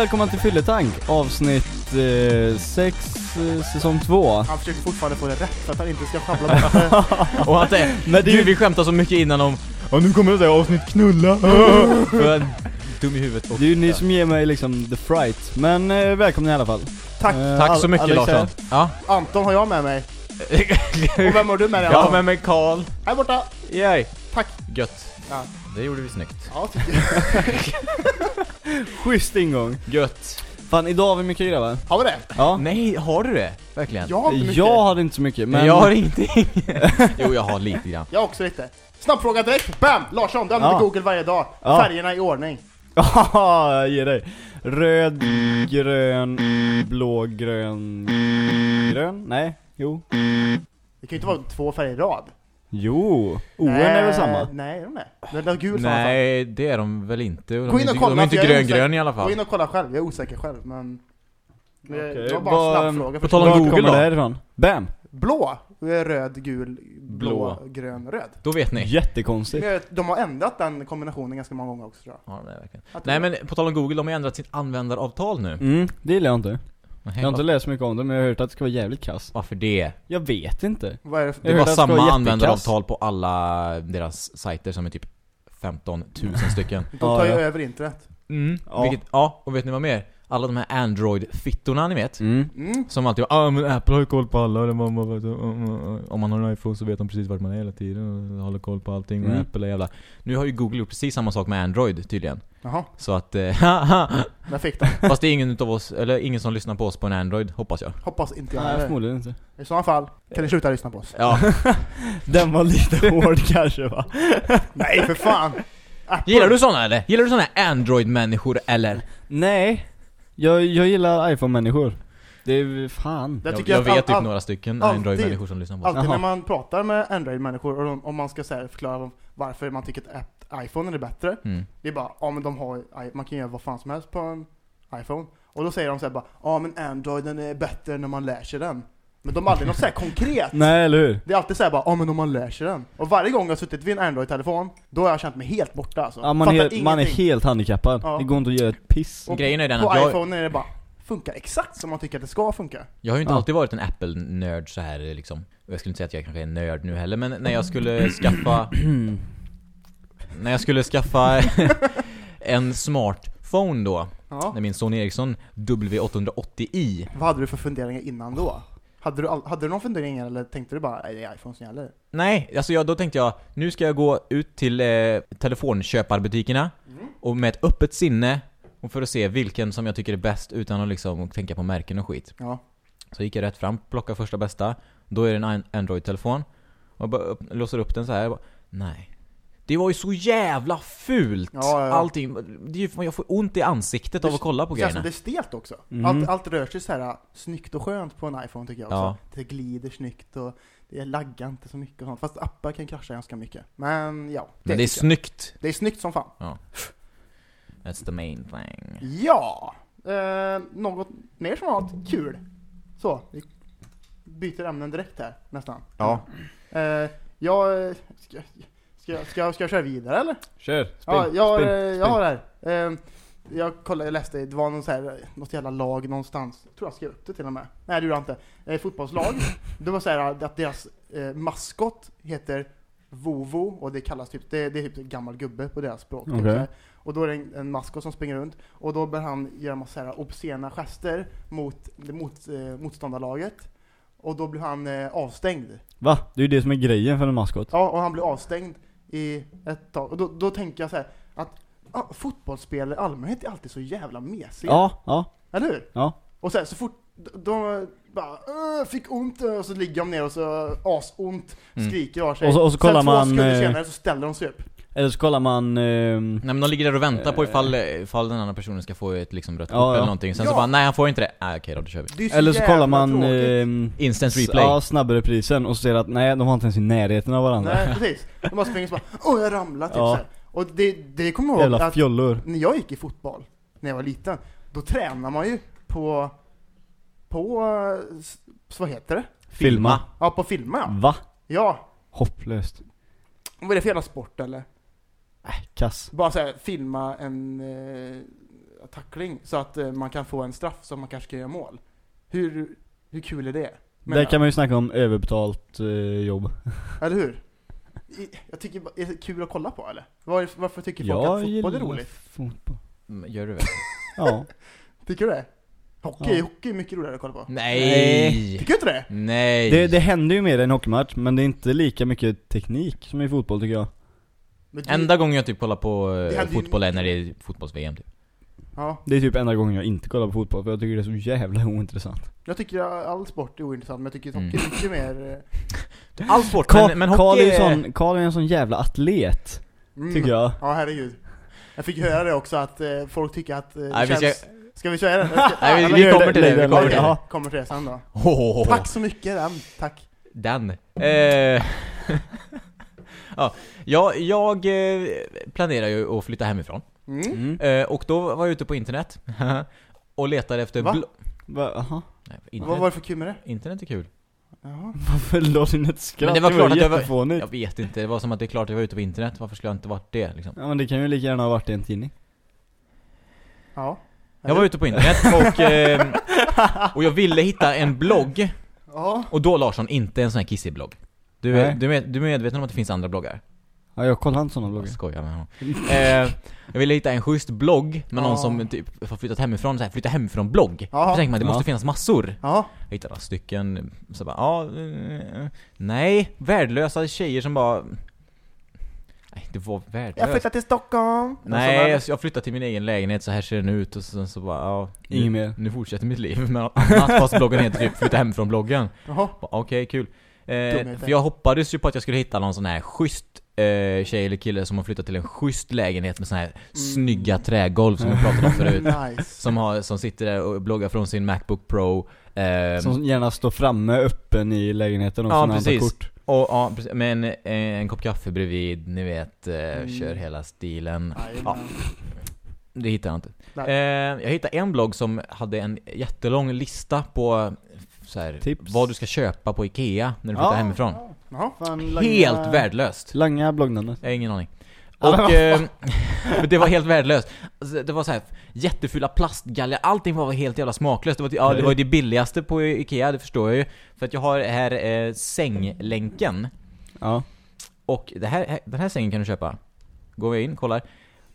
välkomna till Fylletank, avsnitt 6, säsong 2. Han försöker fortfarande få det rätt för att han inte ska sjabbla bort det. Och han säger, Men det är vi skämtar så mycket innan om Ja nu kommer det säga avsnitt knulla För är dum i huvudet och, Det är ju ni som ger mig liksom the fright. Men eh, välkomna i alla fall. Tack. Eh, Tack Al- så mycket Alex. Larsson Ja Anton har jag med mig. Och vem har du med dig? Jag har Anton? med mig Karl Här borta. Yay Tack. Gött Ja. Det gjorde vi snyggt Ja, tycker jag. Schysst ingång. Gött Fan, idag har vi mycket grabbar. Har vi det? Ja. Nej, har du det? Verkligen? Jag har inte mycket. Jag hade inte så mycket, men... Jag har ingenting Jo jag har lite grann Jag har också lite. Snabbfråga direkt. Bam! Larsson, du använder Ja. Google varje dag. Ja. Färgerna i ordning. Haha, jag ger dig. Röd, grön, blå, grön, grön? Nej, jo. Det kan ju inte vara två färger i rad. Jo, ON är väl Eh, samma? Nej, är de det? Den är gul alla fall. Nej, det är de väl inte De Gå är in och inte, kolla, de är inte grön-grön i alla Gå fall in och kolla själv, jag är osäker själv men... Okej, det var bara vad- en snabbfråga. på tal om Google kommer då? det här ifrån? Bam! Blå, röd, gul, blå, Blå. grön, röd. Då vet ni Jättekonstigt. De har ändrat den kombinationen ganska många gånger också tror jag. Ja, det är verkligen. Att Nej men på tal om Google, de har ändrat sitt användaravtal nu Mm, det gillar jag inte. Jag har inte läst så mycket om det, men jag har hört att det ska vara jävligt kass. Varför det? Jag vet inte. Vad är det för... Det Jag var hörde att det samma användaravtal på alla deras sajter som är typ 15 000 stycken. De tar ju ja. över internet. Mm. Ja. Vilket, ja, och vet ni vad mer? Alla de här Android-fittorna ni vet. Mm. Mm. Som alltid ja ah, men Apple har ju koll på alla, om man har en iPhone så vet de precis vart man är hela tiden och håller koll på allting och Mm. Apple är jävla... Nu har ju Google gjort precis samma sak med Android tydligen. Jaha, Så att, eh, haha. där fick de. Fast det är ingen utav oss, eller ingen som lyssnar på oss på en Android, hoppas jag. Hoppas inte jag Nej, förmodligen inte. I sådana fall kan ni sluta lyssna på oss. Ja. Den var lite hård kanske va? Nej för fan! Apple. Gillar du såna eller? Gillar du såna Android-människor eller? Nej. Jag, jag gillar iPhone-människor. Det är fan. Jag Jag, jag vet all- typ all- några stycken Android-människor som lyssnar på oss. Alltid när man pratar med Android-människor och om man ska så här, förklara varför man tycker att iPhone är bättre. Mm. Det är bara, ja men de har, man kan göra vad fan som helst på en iPhone. Och då säger de så här bara, ja men Android den är bättre när man lär sig den. Men de har aldrig något så här konkret. Nej, eller hur? Det är alltid så här bara, ja men om man lär sig den. Och varje gång jag har suttit vid en Android-telefon, då har jag känt mig helt borta alltså. Ja, man, är helt, man är helt handikappad. Ja. Det går inte att göra ett piss. Och Grejen är den På att jag, iPhone är det bara, funkar exakt som man tycker att det ska funka. jag har ju inte Ja. alltid varit en Apple-nörd så här liksom. Jag skulle inte säga att jag kanske är en nörd nu heller, men när jag skulle skaffa... när jag skulle skaffa en smartphone då, Ja. när min Sony Ericsson W880i Vad hade du för funderingar innan då? Hade du, all, hade du någon funderingar eller tänkte du bara, nej det är iPhone som gäller? Nej, alltså jag, då tänkte jag, nu ska jag gå ut till eh, telefonköparbutikerna och med ett öppet sinne och för att se vilken som jag tycker är bäst utan att liksom tänka på märken och skit. Ja. Så gick jag rätt fram, plockade första bästa, då är det en an- Android-telefon och bara upp, låser upp den så här. Jag bara, nej. Det var ju så jävla fult! Ja, ja, ja. Allting, det är ju, jag får ont i ansiktet av att kolla på Det grejerna. det är stelt också. Mhm. Allt, allt rör sig så här äh, snyggt och skönt på en iPhone tycker jag också. Ja. Det glider snyggt och det laggar inte så mycket och sånt. Fast appar kan krascha ganska mycket. Men ja, Men det är tycker jag. snyggt. Det är snyggt som fan. That's the main thing. Ja! Eh, något mer som var kul? Så, vi byter ämnen direkt här nästan. Ja. Eh, jag, ska, ska, ska, ska jag köra vidare eller? Kör, spinn, Ja, jag, spinn, eh, jag spinn. har det här. Eh, jag kollade, jag läste, det var någon så här, något jävla lag någonstans. Jag tror jag skrev upp det till och med. Nej det gjorde jag inte. Eh, fotbollslag. Det var så här att deras eh, maskot heter Vovo och det kallas typ, det, det är typ en gammal gubbe på deras språk. Typ, så här. och då är det en, en maskot som springer runt och då börjar han göra massa här obscena gester mot, mot eh, motståndarlaget. Och då blir han eh, avstängd. Va? Det är ju det som är grejen för en maskot. Ja, och han blir avstängd i ett tag. Och då, då tänker jag så här att ja, fotbollsspelare i allmänhet är alltid så jävla mesiga. Ja, ja, Eller hur? ja. Och så, här, så fort de bara "Åh, fick ont och så ligger de ner och så asont, Mm. skriker och har sig. Och så- och så kollar Sen två man, sekunder eh, senare så ställer de sig upp. Eller så kollar man... ehm, Nej men de ligger där och väntar på Eh. ifall, ifall den andra personen ska få ett liksom rött kort Ja, eller någonting. Sen så Ja. bara, nej han får inte det. Nej okej då, då kör vi. Så eller så kollar man... ehm, Instant replay. Ja, snabbreprisen och ser att nej, de var inte ens i närheten av varandra. Nej precis. De bara springer och så bara åh jag ramlade typ Ja. så. Och det, det kommer jag ihåg Jävla att fjollor. när jag gick i fotboll, när jag var liten, då tränar man ju på, på, eh, vad heter det? Filma. Ja, på filma ja. Va? Ja, Hopplöst. vad är det för jävla sport eller? Äh, kass. Bara såhär, filma en, eh, tackling så att eh, man kan få en straff så man kanske kan göra mål. Hur, hur kul är det? Där Menar kan man ju snacka om överbetalt eh, jobb. Eller hur? I- Jag tycker är det kul att kolla på eller? Var, varför tycker folk Jag att fotboll är roligt? fotboll. Mm, Gör du väl? Ja. Tycker du det? Hockey, Ja. hockey är mycket roligare att kolla på. Nej! Tycker du inte det? Nej! Det, det händer ju mer i en hockeymatch, men det är inte lika mycket teknik som i fotboll tycker jag. Men det- Enda gången jag typ kollar på Det eh, hade ju- fotboll är när det är fotbolls-VM typ. Ja, Det är typ enda gången jag inte kollar på fotboll, för jag tycker det är så jävla ointressant. jag tycker all sport är ointressant men jag tycker Mm. hockey är mycket mer... eh, All sport, Karl men, men Karl hockey är, en sån, Karl är en sån jävla atlet, Mm. tycker jag. Ja, herregud. Jag fick höra det också att eh, folk tycker att eh, det Nej, vi känns... ska- Ska vi köra den? Ska... Nej, vi, vi kommer det, till det, vi kommer till Okej, det. kommer till det sen då. Oh, Tack så mycket den, tack. Den. Eh, ja, jag, jag eh, planerar ju att flytta hemifrån. Mm. Mm. Eh, och då var jag ute på internet och letade efter Va? Va, aha. Nej, Vad internet, var det för kul med det? internet är kul. Jaha. Varför la du ett skratt? Men det var klart att jag var-. Jag vet inte, det var som att det är klart att jag var ute på internet. Varför skulle jag inte varit det liksom? Ja men det kan ju lika gärna ha varit i en tidning. Ja. Jag var ute på internet och, eh, och jag ville hitta en blogg. Ja. Och då Larsson, inte en sån här kissig blogg. Du är, du, är, du är medveten om att det finns andra bloggar? Ja jag kollar inte såna Jag bloggar. skojar med honom. Eh, jag ville hitta en schysst blogg med någon som typ har flyttat hemifrån, så här, flytta hemifrån blogg. Jaha. Då tänker man det måste finnas massor. Ja. Jag hittade några stycken, så bara, ja, eh, nej, värdelösa tjejer som bara Nej, det var Jag värdelöst. flyttar till Stockholm. Nej, jag, jag flyttade till min egen lägenhet, så här ser den ut och sen så bara, ja nu, Inget mer. Nu fortsätter mitt liv med något annat fast bloggen heter typ flytta hem från bloggen Jaha. Okej, kul eh. För jag hoppades ju på att jag skulle hitta någon sån här schysst eh, tjej eller kille som har flyttat till en schysst lägenhet med sån här snygga trägolv som vi pratade om förut Nice. Som, har, som sitter där och bloggar från sin Macbook Pro eh, Som gärna står framme öppen i lägenheten också Ja, precis. kort. och, ja, precis, med en, en kopp kaffe bredvid, ni vet, eh, Mm. kör hela stilen Jajamän. Det hittar jag inte. Eh, jag hittade en blogg som hade en jättelång lista på så här, Tips. vad du ska köpa på Ikea när du flyttar Ja. hemifrån. Jaha. Fan, langa- Helt värdelöst. Langa bloggnamnet. Jag har ingen aning. Och eh, men det var helt värdelöst. Alltså, det var så här jättefula plastgalgar, allting var helt jävla smaklöst. Det var, ja, det var ju det billigaste på Ikea, det förstår jag ju. För att jag har här eh, sänglänken. Ja. Och det här, den här sängen kan du köpa. Går vi in, kollar.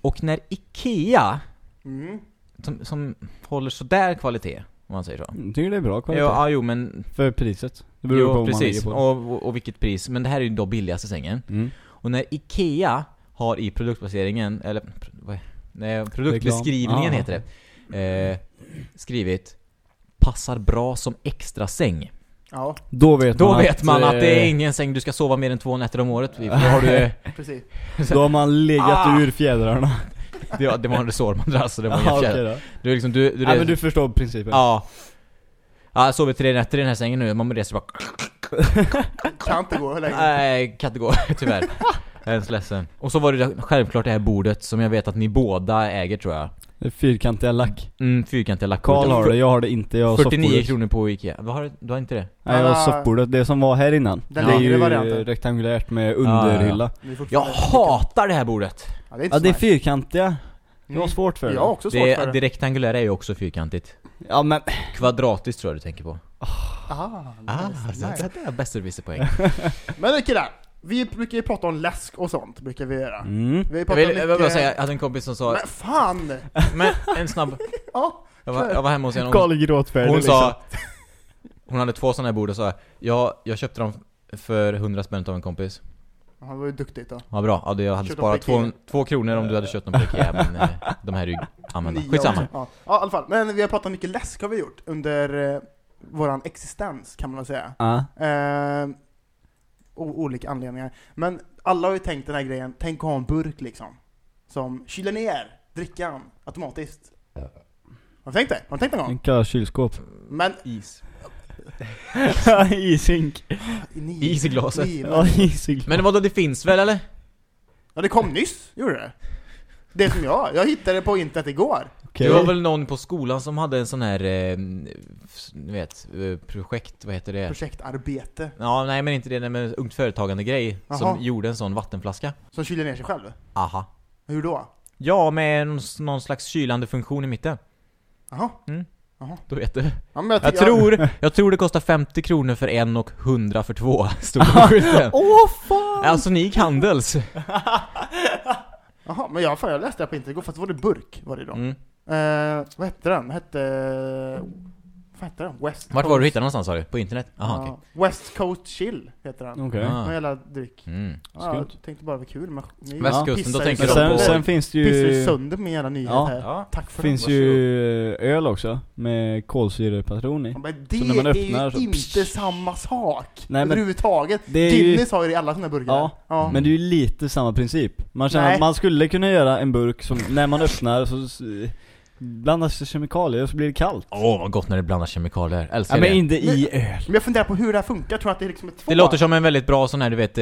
Och när Ikea, Mm. som, som håller sådär kvalitet, om man säger så. Jag tycker det är bra kvalitet. Ja, ja, jo men... För priset. Det beror på Jo, vad man precis. på. Och, och, och vilket pris. Men det här är ju då billigaste sängen. Mm. Och när Ikea har i produktplaceringen, eller vad är- nej, produktbeskrivningen Ah. heter det, eh, skrivit Passar bra som extra säng. Ja, Då vet Då man vet man att det är eh, ingen säng du ska sova mer än två nätter om året Då har du, precis. Då har man legat Ah. ur fjädrarna. Det, det var en resårmadrass så det var Ja, okej fjädrar. då. Du liksom, du, du, Nej men du förstår principen. Ja. Ja, jag sover tre nätter i den här sängen nu, man reser bara Kan inte gå hur länge. Nej, kan inte gå tyvärr. Jag är så ledsen. Och så var det självklart det här bordet som jag vet att ni båda äger tror jag. Det är fyrkantiga lack. Mm, fyrkantiga lackbord. Karl har det, jag har det inte. Jag har 49 soffbordet. kronor på Ikea. Vad har du? Du har inte det? Nej, jag har Ah. soffbordet. Det som var här innan. Den det är ju varianten. rektangulärt med underhylla. Det är Jag fortfarande- hatar det här bordet! Ja, det är inte Ja, det är fyrkantiga. Jag har Mm. svårt för det. Jag har också svårt Det, för det det. rektangulära är ju också fyrkantigt. Ja men, Kvadratiskt tror jag du tänker på. Aha, Ah, nice, så nice. det är besserwisserpoäng. Men det killar, vi brukar ju prata om läsk och sånt, brukar vi göra. mm. Vi Jag vill, mycket... jag vill bara säga, jag hade en kompis som sa, Men fan! men en snabb, Ja, jag var, jag var hemma hos en, hon, Karl är gråtfärdig hon liksom. sa, hon hade två sådana här bord och sa, ja, jag köpte dem för 100 spänn av en kompis. han var ju duktigt då. Ja bra, ja, det- jag hade Köpt sparat två, två kronor om du hade köpt dem på Ikea, men eh, de här är ju använda. Skitsamma. Ja. ja, i alla fall. Men vi har pratat mycket läsk har vi gjort under eh, våran existens, kan man väl säga. Ja. Eh, olika anledningar. Men alla har ju tänkt den här grejen, tänk att ha en burk liksom. Som kyler ner drickan automatiskt. Har du tänkt det? Har du tänkt någon En gång? kalla kylskåp. Men... Is. Ishink. Ni, Is i glaset. ni- Ja, isig. Men vadå, det finns väl eller? Ja, det kom nyss, gjorde det. Det som jag, jag hittade det på internet igår. Okej. Det var väl någon på skolan som hade en sån här, eh, ni vet, eh, projekt, vad heter det? Projektarbete. Ja, nej men inte det, nej, men ungt företagande grej Jaha. som gjorde en sån vattenflaska. Som kyler ner sig själv. Aha. Hur då? Ja, med någon, någon slags kylande funktion i mitten. Jaha. Då vet du. Ja, men jag, Jag tror, jag tror det kostar 50 kronor för en och 100 för två. Stod det. Åh fan! Alltså ni gick handels. Jaha, men jag, fan, jag läste det på internet igår, fast var det burk var det då. Mm. Eh, vad hette den? Hette... Vad hette den? West Vart var du Coast- hittade någonstans sa du? På internet? Okej. Ja, West Coast Chill heter den. Okej. Ah. Någon jävla dryck. Mm. Ja, jag Skumt. tänkte bara det var kul men ni Västkusten, då ju- tänker Men de sen, på- sen finns det Pissar ju ju... sönder min jävla nyhet Ja. här. Ja. Tack för finns den. ju öl också, med kolsyrepatron i. Ja, Men det Så när man är ju så- inte samma sak! Nej, men- Överhuvudtaget. Det är ju- Guinness har ju det i alla sina burkar. Ja, ja. Men det är ju lite samma princip. Man känner Nej. att man skulle kunna göra en burk som, när man öppnar så s- blandas kemikalier och så blir det kallt. Åh vad gott när det blandas kemikalier. Älskar Ja men det. inte i öl. Men jag funderar på hur det här funkar, tror jag att det är liksom är två? Det låter som en väldigt bra sån här, du vet,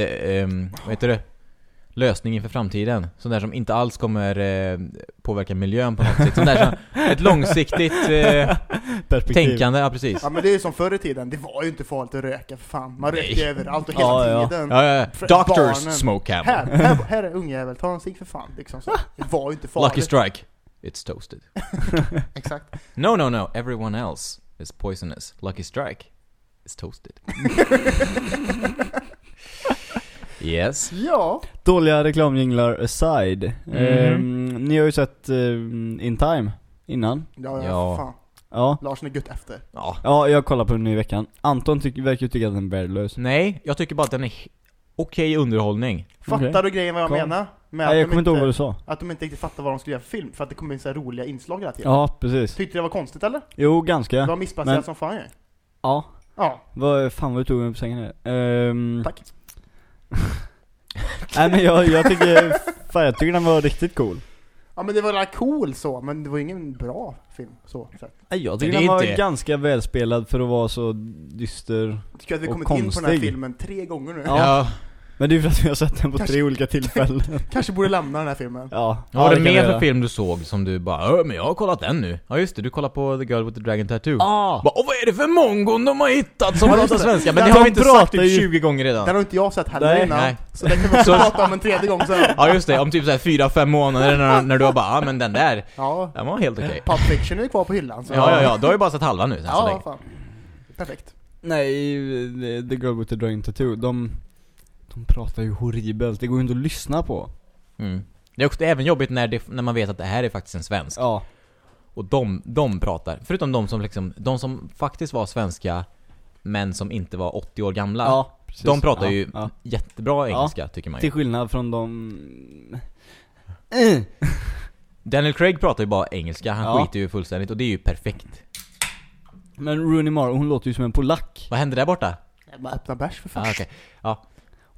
vad heter det? Lösning inför framtiden. Sån där som inte alls kommer eh, påverka miljön på något sätt. Sån där som, ett långsiktigt eh, Perspektiv. tänkande, ja precis. Ja men det är ju som förr i tiden, det var ju inte farligt att röka för fan. Man Nej. rökte ju överallt och hela Ja, tiden. Ja, ja, ja. Doctors barnen. smoke Här, här, här är ungjävel, ta en cigg för fan. Liksom så. Det var ju inte farligt. Lucky strike. It's toasted. Exakt. No, no, no. Everyone else is poisonous. Lucky strike is toasted. yes. Ja. Dåliga reklamjinglar aside. Mm. Ehm, ni har ju sett ehm, In Time innan. Ja, ja, Ja. fan. Ja. Larsson är gött efter. Ja. Ja, jag kollar på den i veckan. Anton verkar ju tycka att den är värdelös. Nej, jag tycker bara att den är okej underhållning. Fattar du grejen vad jag Kom. menar? Med Nej, jag att, de kommer inte ihåg vad du sa. att de inte riktigt fattar vad de skulle göra för film, för att det kommer in så här roliga inslag hela tiden. Ja, precis. Tyckte du det var konstigt eller? Jo, Det ganska. var missplacerat Men- som fan ju. Ja. Ja, Vad, fan vad du tog mig på sängen här. Ehm, tack. Nej men jag, jag tycker, fan jag tycker den var riktigt cool. Ja men det var cool så, men det var ingen bra film så. Nej, jag Men tycker det den var inte- ganska välspelad för att vara så dyster. Jag tycker att vi Och kommit in på den här konstig. filmen tre gånger nu. Ja. Men det är ju för att vi har sett den på Kanske- tre olika tillfällen. Kanske borde lämna den här filmen. Ja. Vad var det mer för film du såg som du bara "Ö, men jag har kollat den nu. Ja just det, du kollar på The Girl with the Dragon Tattoo. Ah! Bara, Åh, vad är det för mongon de har hittat som pratar svenska? Men De det har vi inte sagt pratar typ ju- 20 gånger redan. Den har inte jag sett heller Nej. innan. Nej. Så det kan vi också prata om en tredje gång sen. Ja just det, om typ såhär 4-5 månader när, när du har bara, ah, men den där, Ja. den var helt okej. Pulp Fiction är kvar på hyllan. Så. Ja ja ja, du har ju bara sett halva nu sen så Ja, länge. fan. Perfekt. Nej, The- The Girl with the Dragon Tattoo, de, de pratar ju horribelt. Det går ju inte att lyssna på. Mm. Det är också även jobbigt när, det, när man vet att det här är faktiskt en svensk. Ja. Och de, de pratar, förutom de som liksom, de som faktiskt var svenska men som inte var 80 år gamla. Ja, precis. de pratar ja, ju Ja. jättebra engelska tycker man ju. Till skillnad från de... Daniel Craig pratar ju bara engelska, han Ja. skiter ju fullständigt och det är ju perfekt. Men Rooney Mara, hon låter ju som en polack. Vad hände där borta? Jag bara öppna bärs för fan. Ah, okej.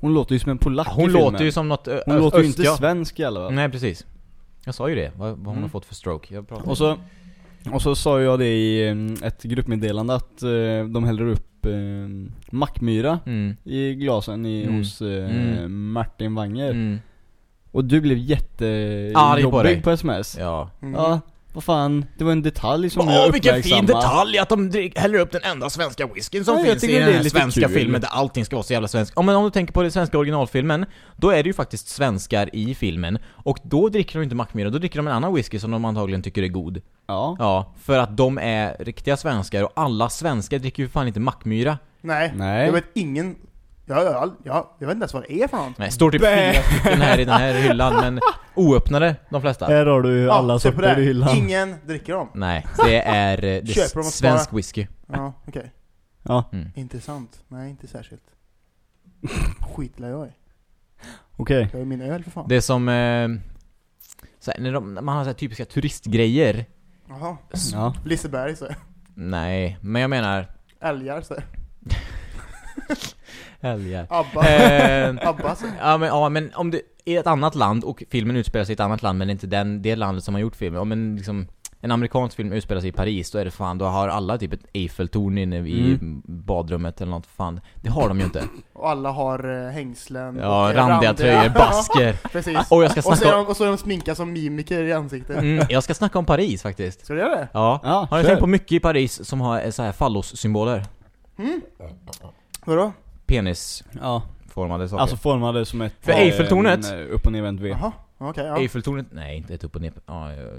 Hon låter ju som en polack i Hon filmen. låter ju som något ö- Hon låter ju inte svensk i alla fall. Nej precis. Jag sa ju det, vad, vad hon Mm. har fått för stroke. Jag pratar Och så, och så sa jag det i eh, ett gruppmeddelande att eh, de häller upp eh, mackmyra Mm. i glasen i, Mm. hos eh, Mm. Martin Wanger. Mm. Och du blev Arg jättejobbig på dig. på sms. Ja. Mm. Ja, vad fan, det var en detalj som Åh jag vilken fin detalj att de drick, häller upp den enda svenska whiskyn som Ja, jag finns i tycker den det är här lite svenska kul. filmen där allting ska vara så jävla svenskt. Ja, men om du tänker på den svenska originalfilmen, då är det ju faktiskt svenskar i filmen. Och då dricker de inte Mackmyra, då dricker de en annan whisky som de antagligen tycker är god. Ja. Ja, för att de är riktiga svenskar och alla svenskar dricker ju fan inte Mackmyra. Nej. Nej. Jag vet ingen... Ja, ja, ja, jag vet inte ens vad det är för något. Nej, står typ fyra stycken här i den här hyllan, men oöppnade de flesta. Här har du alla se på sorter i hyllan. Ingen dricker dem. Nej, det är, eh, det Köper de och svensk whisky. Ja, okej. Ja, Mm. Intressant. Nej, inte särskilt. Skitlar jag i. okej. Jag är min öl för fan. Det är som, eh, såhär, när, de, när man har så här typiska turistgrejer. Jaha. Ja. Liseberg så. Nej, men jag menar Älgar så. älgar. Abba. Eh, Abba så. ja, men, ja men om det är ett annat land och filmen utspelar sig i ett annat land men inte den, det landet som har gjort filmen. Om en, liksom, en amerikansk film utspelar sig i Paris, då är det fan, då har alla typ ett Eiffeltorn inne i Mm. badrummet eller något fan. Det har de ju inte. Och alla har eh, hängslen. Ja, och, eh, randiga tröjor, basker. Precis. Och jag ska Och så, är snacka de, och så är de sminkade som mimiker i ansiktet. mm, jag ska snacka om Paris faktiskt. Ska du göra det? Ja. Ja, Har ni tänkt på mycket i Paris som har så här fallossymboler? Vadå? Penisformade Ja, saker. alltså formade som ett... För eh, Eiffeltornet? en, eh, Upp och nervänt V. Jaha. Okej, ja. Eiffeltornet, nej inte ett upp och ner. Ja, ja, ja.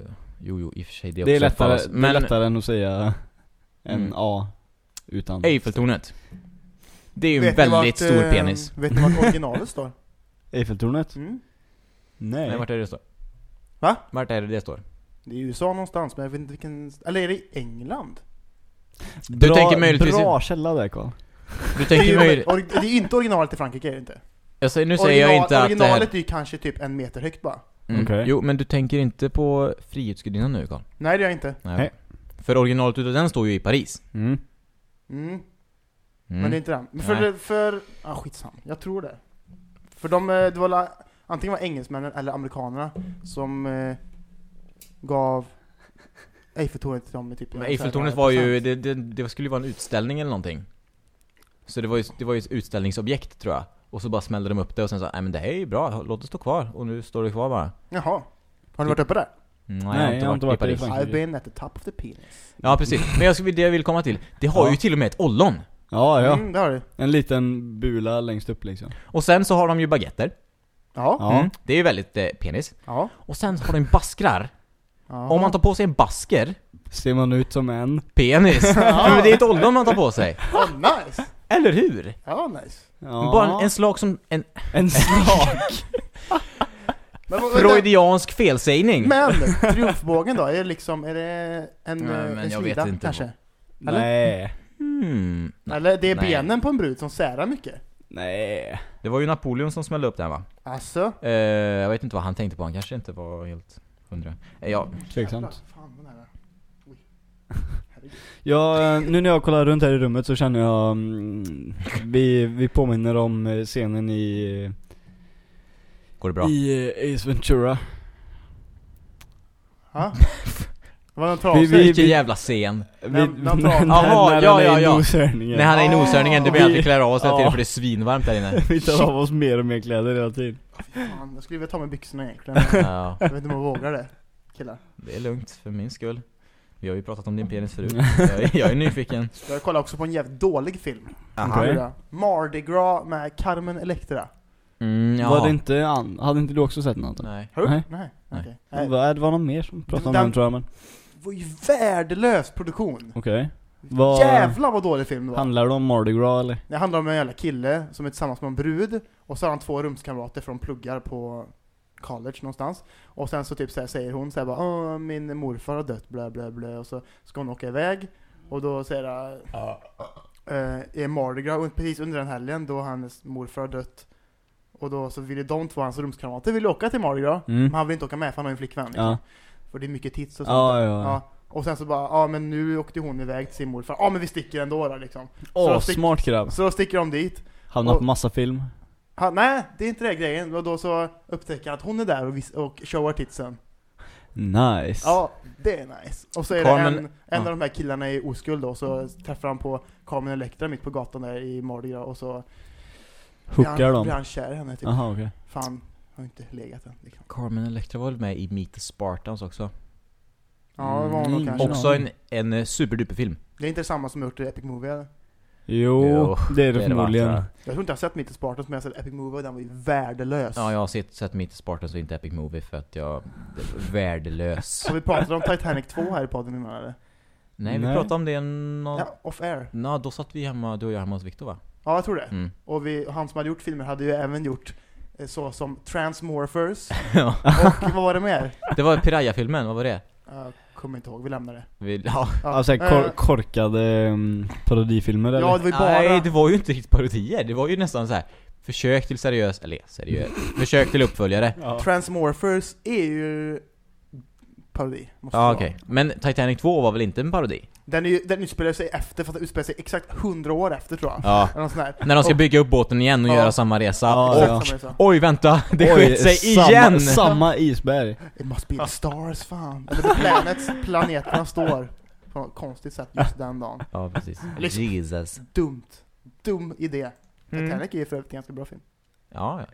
jo, jo, i och för sig det är Det är också lättare, falskt. det är lättare än att säga en Mm. A utan Eiffeltornet. Det är ju en Vet ni väldigt vart, stor eh, penis. Vet ni vart originalet står? Eiffeltornet? Mm. Nej. Nej, vart är det det står? Va? Vart är det det står? Det är i USA någonstans, men jag vet inte vilken... Eller är det i England? Du bra, tänker möjligtvis- Bra källa där Carl. Du Det är, tänker or- det är ju inte originalet i Frankrike, är det inte? jag säger, nu säger jag inte att det här... Originalet är ju kanske typ en meter högt bara. Mm. Okej. Jo, men du tänker inte på Frihetsgudinnan nu Carl? Nej, det gör jag inte. Nej. För originalet utav den står ju i Paris. Mm. Mm. Mm. Men det är inte den. Men Nej. för, för, ah skitsam. Jag tror det. För de, eh, det var la, antingen var engelsmännen eller amerikanerna som eh, gav Eiffeltornet till dem med typ Men Eiffeltornet var ju, det, det, det skulle ju vara en utställning eller någonting. Så det var ju, det var ju ett utställningsobjekt tror jag. Och så bara smällde de upp det och sen sa nej men det här är ju bra, låt det stå kvar. Och nu står det kvar bara. Jaha. Har ni varit uppe där? Mm, Nej, jag har inte varit där i Frankrike. I've been at the top of the penis. Ja precis, men jag skulle, det jag vill komma till, det har Ja. ju till och med ett ollon. Ja, ja. Mm, det har du. En liten bula längst upp liksom. Och sen så har de ju baguetter. Ja. Ja. Mm, det är ju väldigt eh, penis. Ja. Och sen så har de baskrar. ja. Om man tar på sig en basker, Ser man ut som en? penis. Men det är ett ollon man tar på sig. Oh, nice! Eller hur? Ja, nice. Ja. Bara en, en slag som en en slag. Men, vad- freudiansk felsägning. men triumfbågen då? Är det liksom, är det en, Nej, eh, men en jag vet slida inte kanske? Nej. Hmm. Eller det är Nej. benen på en brud som särar mycket? Nej. Det var ju Napoleon som smällde upp den va? Alltså? Eh, jag vet inte vad han tänkte på, han kanske inte var helt hundra. Eh, ja, Tveksamt. Fan, den här. Ja, nu när jag kollar runt här i rummet så känner jag, mm, vi, vi påminner om eh, scenen i, går det bra? i eh, Ace Ventura. Vad han tar av Vi- Vilken jävla scen. När- när han tar- Jaha, ja, ja, i ja. När han är i noshörningen, det blir att vi klär av oss hela tiden för det är svinvarmt där inne. Vi tar av oss mer och mer kläder hela tiden. Fan, jag skulle vilja ta med byxorna egentligen. Ja, Jag vet inte om jag vågar det. Killar. det är lugnt för min skull. Vi har ju pratat om din penis förut. Jag är, jag är nyfiken. Jag kollar också på en jävligt dålig film. Jag. Mardi Gras med Carmen Electra. Mm, ja. Var det inte an, hade inte du också sett något? Nej. Har du? Nej. Nej. Det Nej. var, det var någon mer som pratade om Den- den tror jag men Det var ju värdelös produktion. Okej. Vad- Jävlar vad dålig film det var. Handlar det om Mardi Gras eller? Det handlar om en jävla kille som är tillsammans med en brud och så har han två rumskamrater från pluggar på college någonstans. Och sen så typ så här säger hon så här bara Åh, min morfar har dött, blä blä blä. Och så ska hon åka iväg. Och då säger det uh, är Mardi Gras, och precis under den helgen då hans morfar har dött. Och då så ville de två, hans rumskamrater, ville åka till Mardi Gras. Mm. Men han vill inte åka med för han har en flickvän. Liksom. Ja. För det är mycket tits och sånt. Ja, ja, ja. Och sen så bara, ja men nu åkte hon iväg till sin morfar. Ja men vi sticker ändå då liksom. Åh, Så stick- smart grabb. Så då sticker de dit. Hamnar och- på massa film. Han, nej, det är inte det grejen. Och då så upptäcker han att hon är där och, vis- och showar titsen. Nice. Ja, det är nice. Och så är Carmen- det en, en ja. av de här killarna i oskuld då, så träffar han på Carmen Electra mitt på gatan där i Mardi Gras och så blir Hookar han, dem. blir han kär i henne typ. Jaha okej. Fan, har inte legat än liksom. Carmen Electra var väl med i Meet the Spartans också? Ja, det var hon nog Mm, kanske. också- en, en eh, superduper film. Det är inte samma som gjort i Epic Movie eller? Jo, Jo, det är det det förmodligen. Jag tror inte jag har sett Meet the Spartans, men jag har sett Epic Movie och den var ju värdelös. Ja, jag har sett, sett Meet the Spartans och inte Epic Movie för att jag... Värdelös. Har vi pratat om Titanic 2 här i podden innan eller? Nej, vi Nej. pratade om det nå... Ja, off air. Nå, då satt vi hemma, du och jag hemma hos Viktor va? Ja, jag tror det. Mm. Och vi, han som hade gjort filmer hade ju även gjort eh, så som Transmorphers, ja. och vad var det mer? Det var Piraya-filmen, vad var det? Jag kommer inte ihåg, vi lämnar det. Vi, ja. Ja, Alltså eh, kor korkade um, parodifilmer eller? ja det var ju bara... Nej, det var ju inte riktigt parodier. Det var ju nästan så här försök till seriös, eller seriös, försök till uppföljare. Ja. Transmorphers är ju parodi, måste Ja, det okej. vara. Men Titanic 2 var väl inte en parodi? Den, är ju, den utspelar sig efter, för att den utspelar sig exakt 100 år efter tror jag. Ja. Eller något sånt där. När de ska Och- bygga upp båten igen och Ja. göra samma resa. Ja, och, Exakt resa. Oj, vänta! Det sket sig samma, igen! Samma isberg. It must be the stars, fan. Eller the planets, planeterna står på något konstigt sätt just den dagen. Ja, precis. Liksom- Jesus. Dumt. Dum idé. Mm. Titanic är ju för övrigt en ganska bra film. Ja, ja.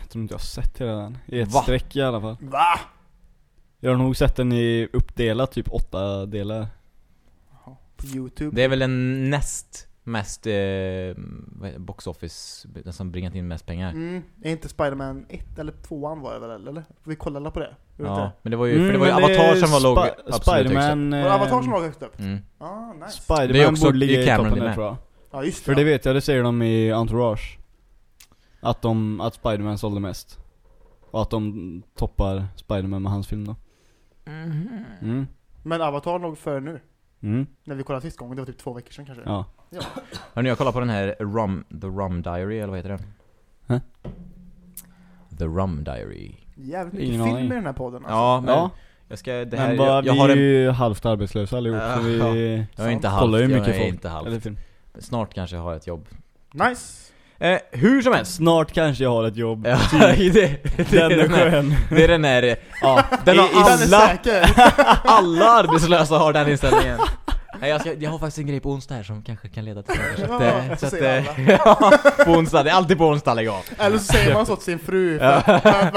Jag tror inte jag har sett hela den. I ett Va? streck i alla fall. Va? Jag har nog sett den i uppdelat, typ åtta delar. Jaha, På youtube. Det är väl den näst mest eh, det, box office, den som bringat in mest pengar. Mm, är inte Spider-Man 1 eller 2 var det väl eller? Vi kolla på det? Gjorde Ja, inte men det var ju, för det var ju Mm, Avatar som var låg, absolut Spiderman... det? Var det Avatar eh, som låg högst upp? Mm. Ah, nice. Spiderman Det är också- borde ligga det i toppen det där tror jag. Ja just För det. det vet jag, det säger de i Entourage. Att de, att Spiderman sålde mest. Och att de toppar Spiderman med hans film då. Mm. Men Avatar låg före nu. Mm. När vi kollade sist gången, det var typ två veckor sedan kanske. Ja. Hörni, jag kollar på den här Rum, The Rum Diary, eller vad heter den? Hä? The Rum Diary. Jävligt mycket Ingen film aning. i den här podden alltså. Ja, men Ja, jag ska, det här, men bara, jag, jag vi har är en, ju halvt arbetslösa allihop Ja, så vi jag är inte halvt, kollar ju jag mycket är folk. inte halvt. Eller film. Snart kanske jag har ett jobb. Nice. Eh, hur som helst. Snart kanske jag har ett jobb. Ja, det, det, Den är den här, skön. det är den här, Ja. den har är alla, alla arbetslösa har den inställningen. Nej, jag, ska, jag har faktiskt en grej på onsdag här som kanske kan leda till saker. Så att, Ja, eh, så att, eh, ja, på onsdag, det är alltid på onsdag lägg av. Eller så säger man så till sin fru, för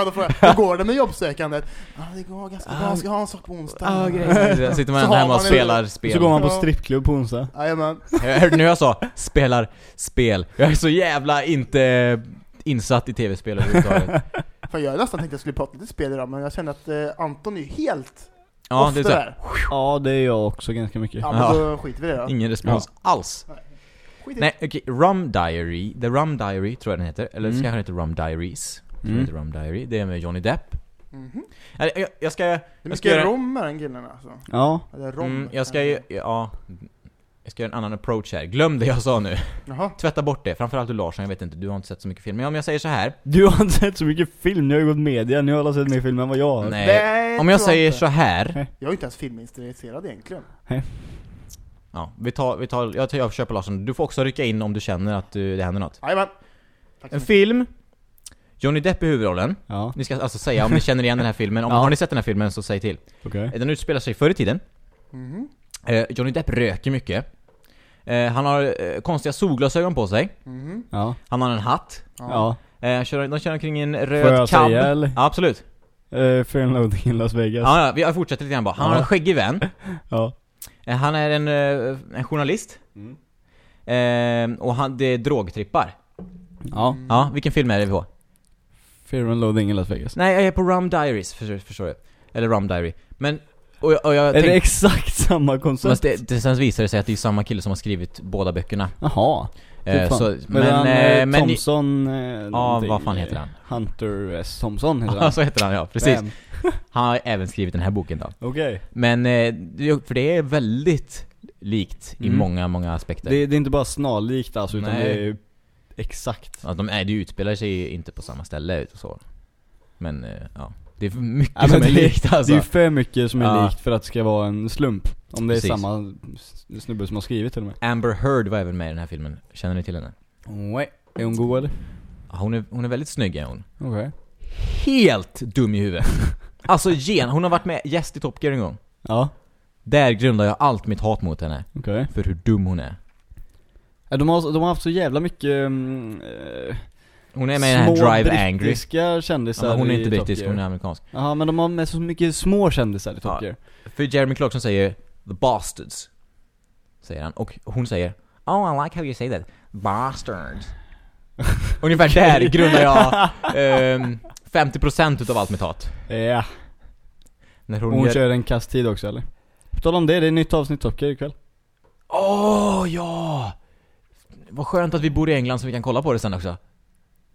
för för hur går det med jobbsökandet? Ja det går ganska bra, jag ska ha en sak på onsdag. Ah, grejer. Sitter man ändå hemma och man en- spelar spel. Så går man på strippklubb på onsdag. Jajamän. Hörde nu jag sa spelar spel. Jag är så jävla inte insatt i tv-spel överhuvudtaget. För jag nästan tänkte att jag skulle prata lite spel idag, men jag känner att eh, Anton är ju helt Ja, det är så. där. Ja, det är jag också ganska mycket. Ja men då skiter vi i det då. Ingen respons alls. Skit i Nej, okej. Rum Diary. The Rum Diary tror jag den heter. Eller Mm. kanske den heter Rum Diaries. Jag tror Mm. den heter Rum Diary. Det är med Johnny Depp. Mhm. Eller, Jag, jag ska... Det är Jag ska mycket göra... rom med den killen alltså. Ja. Eller rom. Mm, jag ska ju... Ja... Jag ska göra en annan approach här. Glöm det jag sa nu. Jaha. Tvätta bort det. Framförallt du Larsson, jag vet inte. Du har inte sett så mycket film. Men om jag säger så här. Du har inte sett så mycket film, ni har ju gått media, ni har alla sett mer film än vad jag har. Nej. Nej, Om jag tror säger inte. så här. Jag är inte ens filmintresserad egentligen. Ja, vi tar, vi tar, jag, tar, jag köper Larsson. Du får också rycka in om du känner att du, det händer något. Jajamän. Tack så En mycket. film. Johnny Depp i huvudrollen. Ja, Ni ska alltså säga om ni känner igen den här filmen. Om, Ja. Har ni sett den här filmen så säg till. okej. Den utspelar sig förr i tiden. Mhm. Eh, Johnny Depp röker mycket. Eh, han har eh, konstiga solglasögon på sig. Mhm. Ja. Han har en hatt. Ja. Eh, kör, de kör omkring i en Får röd jag cab. säga eller? Ja, absolut. Uh, Fear and Loathing in Las Vegas. Ja, ja, vi jag fortsätter lite grann bara. Han har Ja. en skäggig vän. Ja. Eh, han är en, eh, en journalist. Mm. Eh, och han, det är drogtrippar. Ja. Ja, vilken film är det vi på? Fear and Loathing in Las Vegas. Nej, jag är på Rum Diaries, förstår, förstår du? Eller Rum Diary. Men, och, jag- och jag Är det tänkte... exakt samma koncept? det, det, sen visar det sig att det är samma kille som har skrivit båda böckerna. Jaha. Eh, så, men men, han, eh, eh, men Thompson... Eh, Ja, vad fan heter han? Hunter S. Thompson heter Ja, han. så heter han ja, precis. Han har även skrivit den här boken då. Okej. Men, eh, det- för det är väldigt likt i Mm. många, många aspekter. Det, det är inte bara snarlikt alltså, utan Nej. det är exakt. Ja, de är, det utspelar sig inte på samma ställe och så. Men, eh, ja. Det är för mycket Ja, som är likt alltså. Det är ju för mycket som är Ja. likt för att det ska vara en slump. Om det är Precis. samma s- snubbe som har skrivit till och med. Amber Heard var även med i den här filmen. Känner ni till henne? Nej. Är hon god eller? Ja, Hon är, hon är väldigt snygg är hon. Okej. Helt dum i huvudet. Alltså gen, hon har varit med gäst i Top Gear en gång. Ja, Där grundar jag allt mitt hat mot henne. okej. För hur dum hon är. Ja, de, har, de har haft så jävla mycket mm, eh, Hon är med i den här små Drive Angry. brittiska kändisar Ja, hon är i inte Top brittisk, Gear. hon är amerikansk. Jaha, men de har med så mycket små kändisar i Top Ja. Gear. För Jeremy Clarkson säger 'The bastards' Säger han. Och hon säger 'Oh I like how you say that. Bastards' Ungefär där grundar jag ehm, 50% utav allt mitt hat. Ja. När Hon, hon, gör... kör en kasttid också eller? På tal om det, det är ett nytt avsnitt Top Gear ikväll. Åh ja! Vad skönt att vi bor i England så vi kan kolla på det sen också.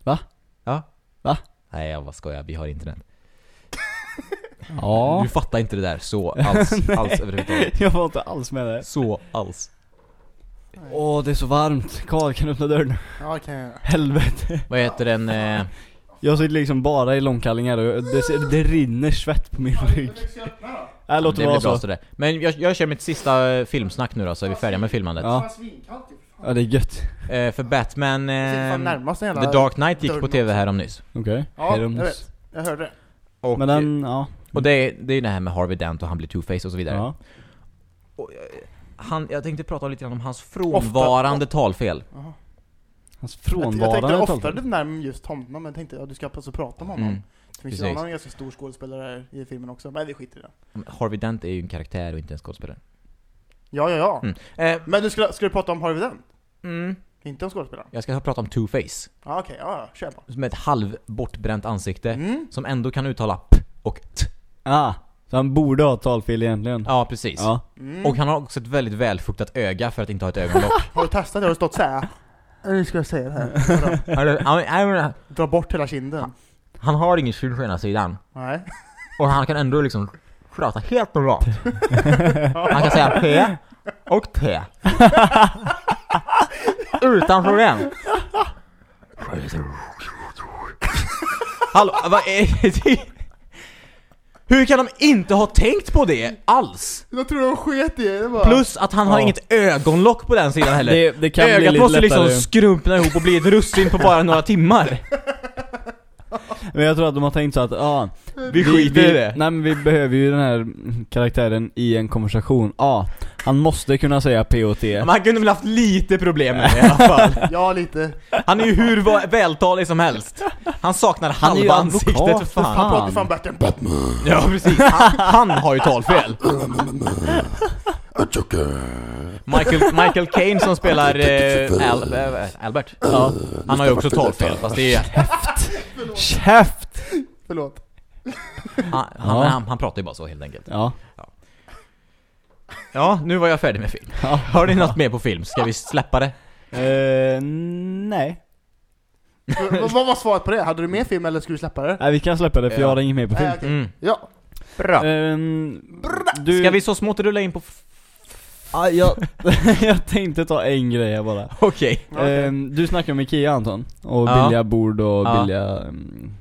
Va? Ja. Va? Nej jag bara skojar, vi har internet. Ja. Du fattar inte det där så alls, alls överhuvudtaget. Jag var inte alls med där. Så alls. Åh, det är så varmt. Karl, kan du öppna dörren? Ja, det kan jag göra. Helvete. Vad heter den? Eh... Jag sitter liksom bara i långkallingar och det, det rinner svett på min rygg. Äh, låt det, det vara blir bra så. sådär. Men jag, jag kör mitt sista eh, filmsnack nu då, så är vi färdiga med filmandet. Ja. Ju. Ja, det är gött. Eh, för Batman... Eh, närmast. The Dark Knight gick på TV här om nyss. Okej. Ja, Hej då, jag vet. Jag hörde det. Och, Men den, ja. och det, är, det är det här med Harvey Dent och han blir Two-Face och så vidare. ja. Och, eh, han, jag tänkte prata lite grann om hans frånvarande talfel. Jaha. Hans Jag, jag tänkte frånvarande ofta talfel. det närmare just honom, men jag tänkte ja, du ska alltså prata om honom. Mm, det finns ju en annan ganska stor skådespelare i filmen också, men vi skiter i det. Harvey Dent är ju en karaktär och inte en skådespelare. Ja, ja, ja. Mm. Eh, Men du skulle, skulle du prata om Harvey Dent? Mm. Inte om skådespelaren? Jag ska prata om Two-Face. Ja, okej, ja, ja, kör på. Som är ett halvbortbränt ansikte. Mm. Som ändå kan uttala p och t. Ah, så han borde ha talfel egentligen. Ja, precis. Ja. Mm. Och han har också ett väldigt välfuktat öga för att inte ha ett ögonlock. Har du testat det? Har du stått såhär? Nu ska jag säga det här. Dra bort hela kinden. han har ingen skinn på ena sidan. Nej. Och han kan ändå liksom prata helt normalt. Han kan säga P och T. Utan problem. Hallå, vad är det? Hur kan de inte ha tänkt på det alls? Jag tror de sket i det bara. Plus att han har Ja. inget ögonlock på den sidan heller. Det, det kan bli Ögat lite måste lättare. liksom skrumpna ihop och bli ett russin på bara några timmar. Men jag tror att de har tänkt så att, ja Vi skiter i det. Nej men vi behöver ju den här karaktären i en konversation. Ja, han måste kunna säga P och T. Men han kunde väl haft lite problem med det i alla fall. Ja, lite. Han är ju hur va- vältalig som helst. Han saknar Han halva ansiktet för fan. Han pratar ju fan bättre än Batman. Ja precis, han, han har ju talfel. Michael, Michael Caine som spelar eh, Al, eh, Albert, Ja. han har ju också talfel fast det är, Käft! Förlåt. han, han, han, han pratar ju bara så helt enkelt. Ja. Ja, nu var jag färdig med film. Ja. Har ni något mer på film? Ska vi släppa det? Eh, nej. Vad var svaret på det? Hade du mer film eller skulle du släppa det? Nej vi kan släppa det för Ja. jag har inget mer på film. Mm. Ja. Bra. Ehm, du, Ska vi så smått rulla in på... Ah, jag, jag tänkte ta en grej här bara. Okej. Ehm, du snackar om Ikea Anton, och Ja. billiga bord och Ja. billiga mm,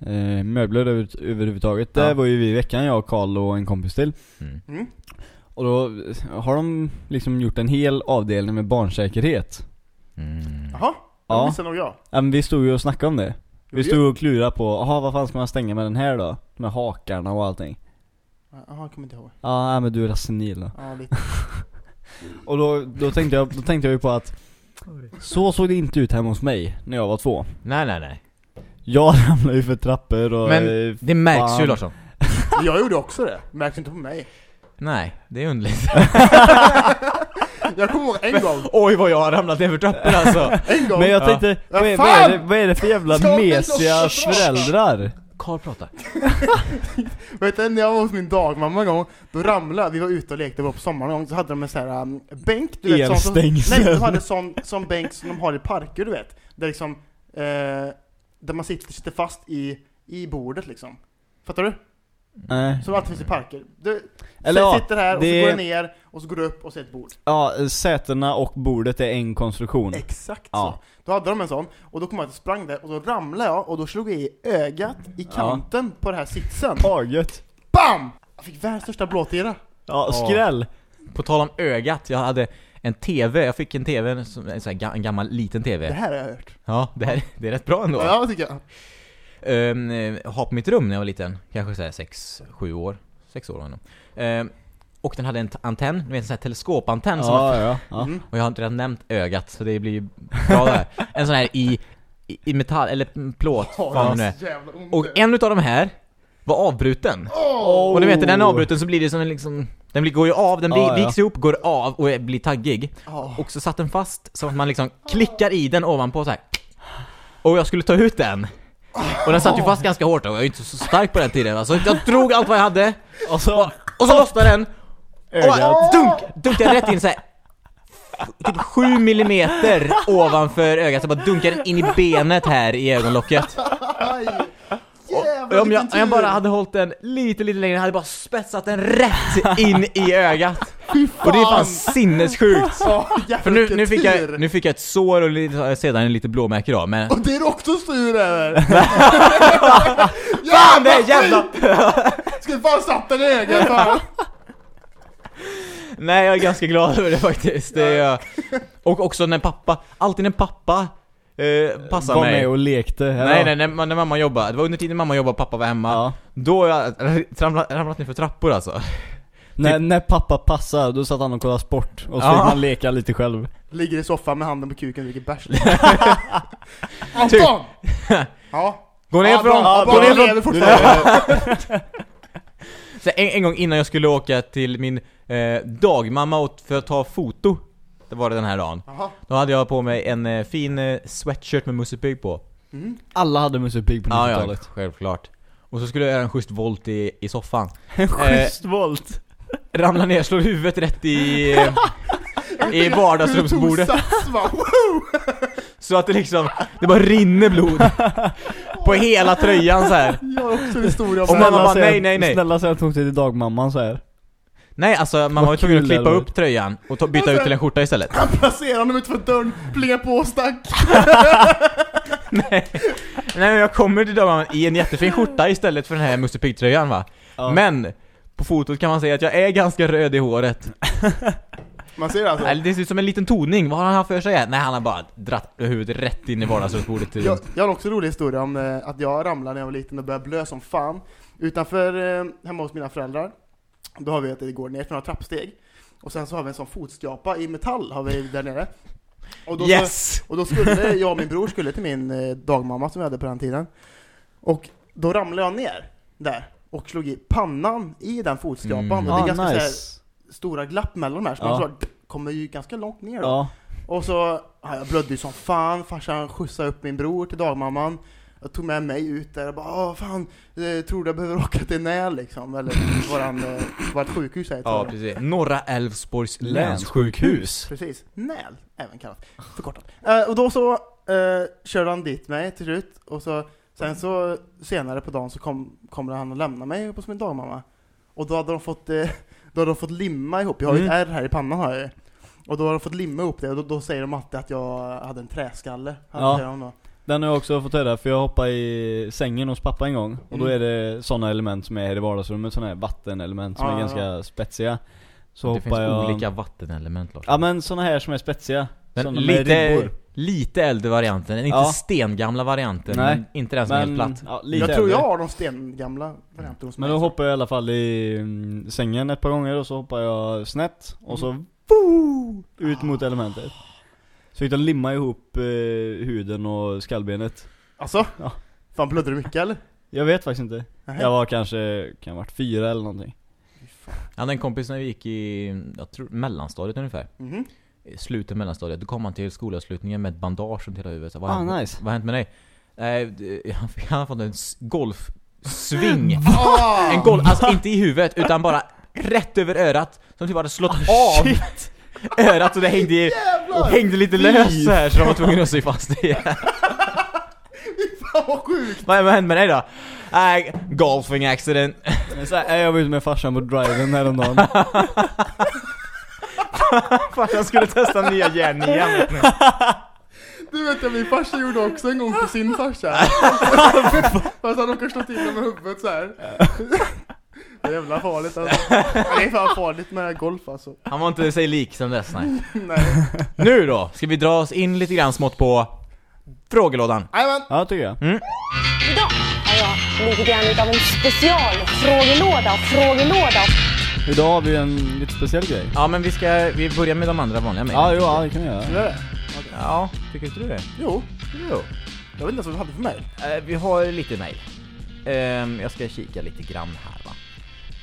eh, möbler över, överhuvudtaget. Ja. Där var ju vi i veckan, jag och Karl och en kompis till. Mm. Mm. Och då har de liksom gjort en hel avdelning med barnsäkerhet. Mm. Jaha. Ja. Det missade nog jag. Ja, men vi stod ju och snackade om det. Vi stod och klurade på, jaha vad fan ska man stänga med den här då? Med hakarna och allting. Jaha, jag kommer inte ihåg. Ja, men du är senil då. Ja, lite. Och då, då, tänkte jag, då tänkte jag ju på att Så såg det inte ut hemma hos mig när jag var två. Nej, nej, nej. Jag ramlade ju för trappor och... Men eh, det märks ju fan. Larsson. Jag gjorde också det. Märks inte på mig. Nej, det är underligt. Jag kommer ihåg en gång. Oj vad jag har ramlat ner för trappor alltså. En gång. Men jag Ja. tänkte, Ja, vad, är, vad, är det, vad är det för jävla mesiga föräldrar? Karl pratar. Vet du, när jag var hos min dagmamma en gång, då ramlade vi var ute och lekte, var på sommaren en gång, så hade de en sån här um, bänk, du vet, sån. Nej, de hade sån, sån bänk som de har i parker, du vet. Där liksom, eh, där man sitter, sitter fast i, i bordet liksom. Fattar du? Nej. Som alltid finns i parker. Du Eller ja, sitter här, och så det- går du ner, och så går du upp och så är ett bord. Ja, sätena och bordet är en konstruktion. Exakt Ja. så. Då hade de en sån, och då kom jag att sprang där, och då ramlade jag, och då slog jag i ögat i kanten på den här sitsen. Taget. BAM! Jag fick världens största blåtira. Ja, skräll. På tal om ögat, jag hade en TV, jag fick en TV, en, sån här, en gammal liten Det TV. här har jag hört. Ja, det, här, det är rätt bra ändå. Ja, det tycker jag. Ehm, eh, ha på mitt rum när jag var liten, kanske såhär 6-7 år, 6 år var jag. Ehm, och den hade en antenn, du vet en sån här teleskopantenn som Ja, ja, ja. Mm. Och jag har inte redan nämnt ögat, så det blir ju bra där. En sån här i, i, metall, eller plåt, vad det nu. Och en utav de här var avbruten. Åh! Och ni vet, när den är avbruten så blir det som en liksom, den blir, går ju av, den blir, viks ihop, går av och blir taggig. Ja. Och så satt den fast, så att man liksom klickar i den ovanpå så här. Och jag skulle ta ut den. Och den satt ju fast ganska hårt, och jag är ju inte så stark på den tiden va? Så jag drog allt vad jag hade, Och så och så lossnade den, och bara dunk, dunkade rätt in så här. Typ 7 millimeter ovanför ögat, så bara dunkade den in i benet här i ögonlocket. Jävlar om jag, om jag bara hade hållit den lite, lite längre, hade bara spetsat den rätt in i ögat. Och det är fan sinnessjukt. Jävlar För nu, nu, fick jag, nu fick jag ett sår och lite, sedan lite blåmärke då, men... Och det är också sur över! Fan det jävla... Skulle fan satt den i ögat fan! Nej jag är ganska glad över det faktiskt, det är jag. Och också när pappa, alltid när pappa eh, passar var mig. med och lekte. eller? Nej nej, när, när mamma jobbade, det var under tiden mamma jobbade och pappa var hemma. Ja. Då har jag ramlat, ramlat ner för trappor alltså. När, när pappa passade, då satt han och kollade sport. Och så Ja. fick man leka lite själv. Ligger i soffan med handen på kuken och dricker bärs. Typ. Anton! Ja. Gå ner Ja, från... bra, ja, gå bra, ner jag från fortfarande. så en, en gång innan jag skulle åka till min eh, dagmamma och, för att ta foto Det var det den här dagen. Jaha. Då hade jag på mig en eh, fin eh, sweatshirt med Musse Pigg på. Mm. Alla hade Musse Pigg på Ja, ja, 90-talet. självklart. Och så skulle jag göra en schysst volt i, i soffan. En schysst volt. Ramlar ner, slår huvudet rätt i... eh, I vardagsrumsbordet. Sats, va? Så att det liksom, det bara rinner blod. På hela tröjan så här. Jag har också en historia om Och det. mamma bara, säger- nej, nej, nej. Snälla säg att hon tog till dagmamman så här. Nej alltså man var ju tvungen att klippa eller? upp tröjan och ta, byta ut till en skjorta istället. Han placerade honom utanför dörren, plingade på och stack. Nej, nej men jag kommer till dagmamman i en jättefin skjorta istället för den här Musse Pigg-tröjan va. Ja. Men, på fotot kan man säga att jag är ganska röd i håret. Man ser det alltså. Eller det ser ut som en liten toning, vad har han haft för sig? Nej han har bara dratt huvudet rätt in i vardagsrumsbordet Jag, jag har också en rolig historia om eh, att jag ramlade när jag var liten och började blöda som fan. Utanför, eh, hemma hos mina föräldrar, då har vi att det går ner för några trappsteg. Och sen så har vi en sån fotstjapa i metall, har vi där nere. Och då, Yes! och då skulle jag och min bror skulle till min eh, dagmamma som vi hade på den tiden. Och då ramlade jag ner där och slog i pannan i den fotstjapan. Mm. Och det är Ah, ganska så här, nice. stora glapp mellan de här, så Ja. man så kommer ju ganska långt ner då. Ja. Och så, ja, jag blödde ju som fan, farsan skjutsade upp min bror till dagmamman. Jag tog med mig ut där och bara Åh, fan, eh, tror du jag behöver åka till Näl liksom? Eller våran, eh, vårt sjukhus i Ja precis, Norra Älvsborgs Länssjukhus. Precis, Näl, även kallat, förkortat. Eh, och då så eh, körde han dit mig till slut, och så sen så senare på dagen så kom, kommer han och lämnar mig hos min dagmamma. Och då hade de fått, eh, då hade de fått limma ihop, jag har ju ett Mm. ärr här i pannan har jag ju. Och då har de fått limma ihop det, och då, då säger de alltid att jag hade en träskalle. Ja. de då. Den har jag också fått höra, för jag hoppade i sängen hos pappa en gång Och då Mm. är det sådana element som är här i vardagsrummet, sådana här vattenelement som Ja, är ja, ganska spetsiga Så det finns hoppar jag olika vattenelement Lars. Ja men såna här som är spetsiga med lite, lite äldre varianten, inte Ja. stengamla varianten, Nej. men inte den som är helt platt. ja, lite Jag tror äldre. jag har de stengamla varianterna hos Men då hoppade jag i alla fall i mm, sängen ett par gånger och så hoppade jag snett och så Mm. ut mot elementet Så de limma ihop eh, huden och skallbenet Alltså? Ja. Fan blödde du mycket eller? Jag vet faktiskt inte Nej. Jag var kanske, kan ha varit fyra eller någonting. Jag hade en kompis när vi gick i, jag tror mellanstadiet ungefär. Mhm. I Slutet mellanstadiet. Då kom han till skolavslutningen med ett bandage runt hela huvudet. Så, vad, Ah, hänt- nice. vad har hänt med dig? Det- han fick- han har fått en golfsving. En golf, alltså inte i huvudet utan bara rätt över örat. Som typ hade slått av örat och det hängde, och hängde lite löst så här så de var tvungna att sy fast det igen. Fan vad sjukt! Vad hände med dig då? Nej, golfing accident. Så här, jag var ute med farsan på driven häromdagen Fan jag skulle testa nya järn igen. Du vet jag min farsa gjorde också en gång på sin farsa. Fast han råkade slå till med huvudet så här. Det är jävla farligt alltså. Det är fan farligt med golf alltså. Han var inte sig lik som dess nej. Nej. Nu då, ska vi dra oss in lite grann smått på frågelådan. Jajamän! Ja tycker jag Idag har jag lite grann utav en specialfrågelåda, frågelåda. Idag har vi en lite speciell grej Ja men vi ska, vi börjar med de andra vanliga mejlen. Ja, jo, ja det kan vi göra Gör det? Ja, tycker inte du det? Jo, Jo. jag vet inte ens vad du hade för mejl. Eh, vi har lite mejl. Ehm, jag ska kika lite grann här va.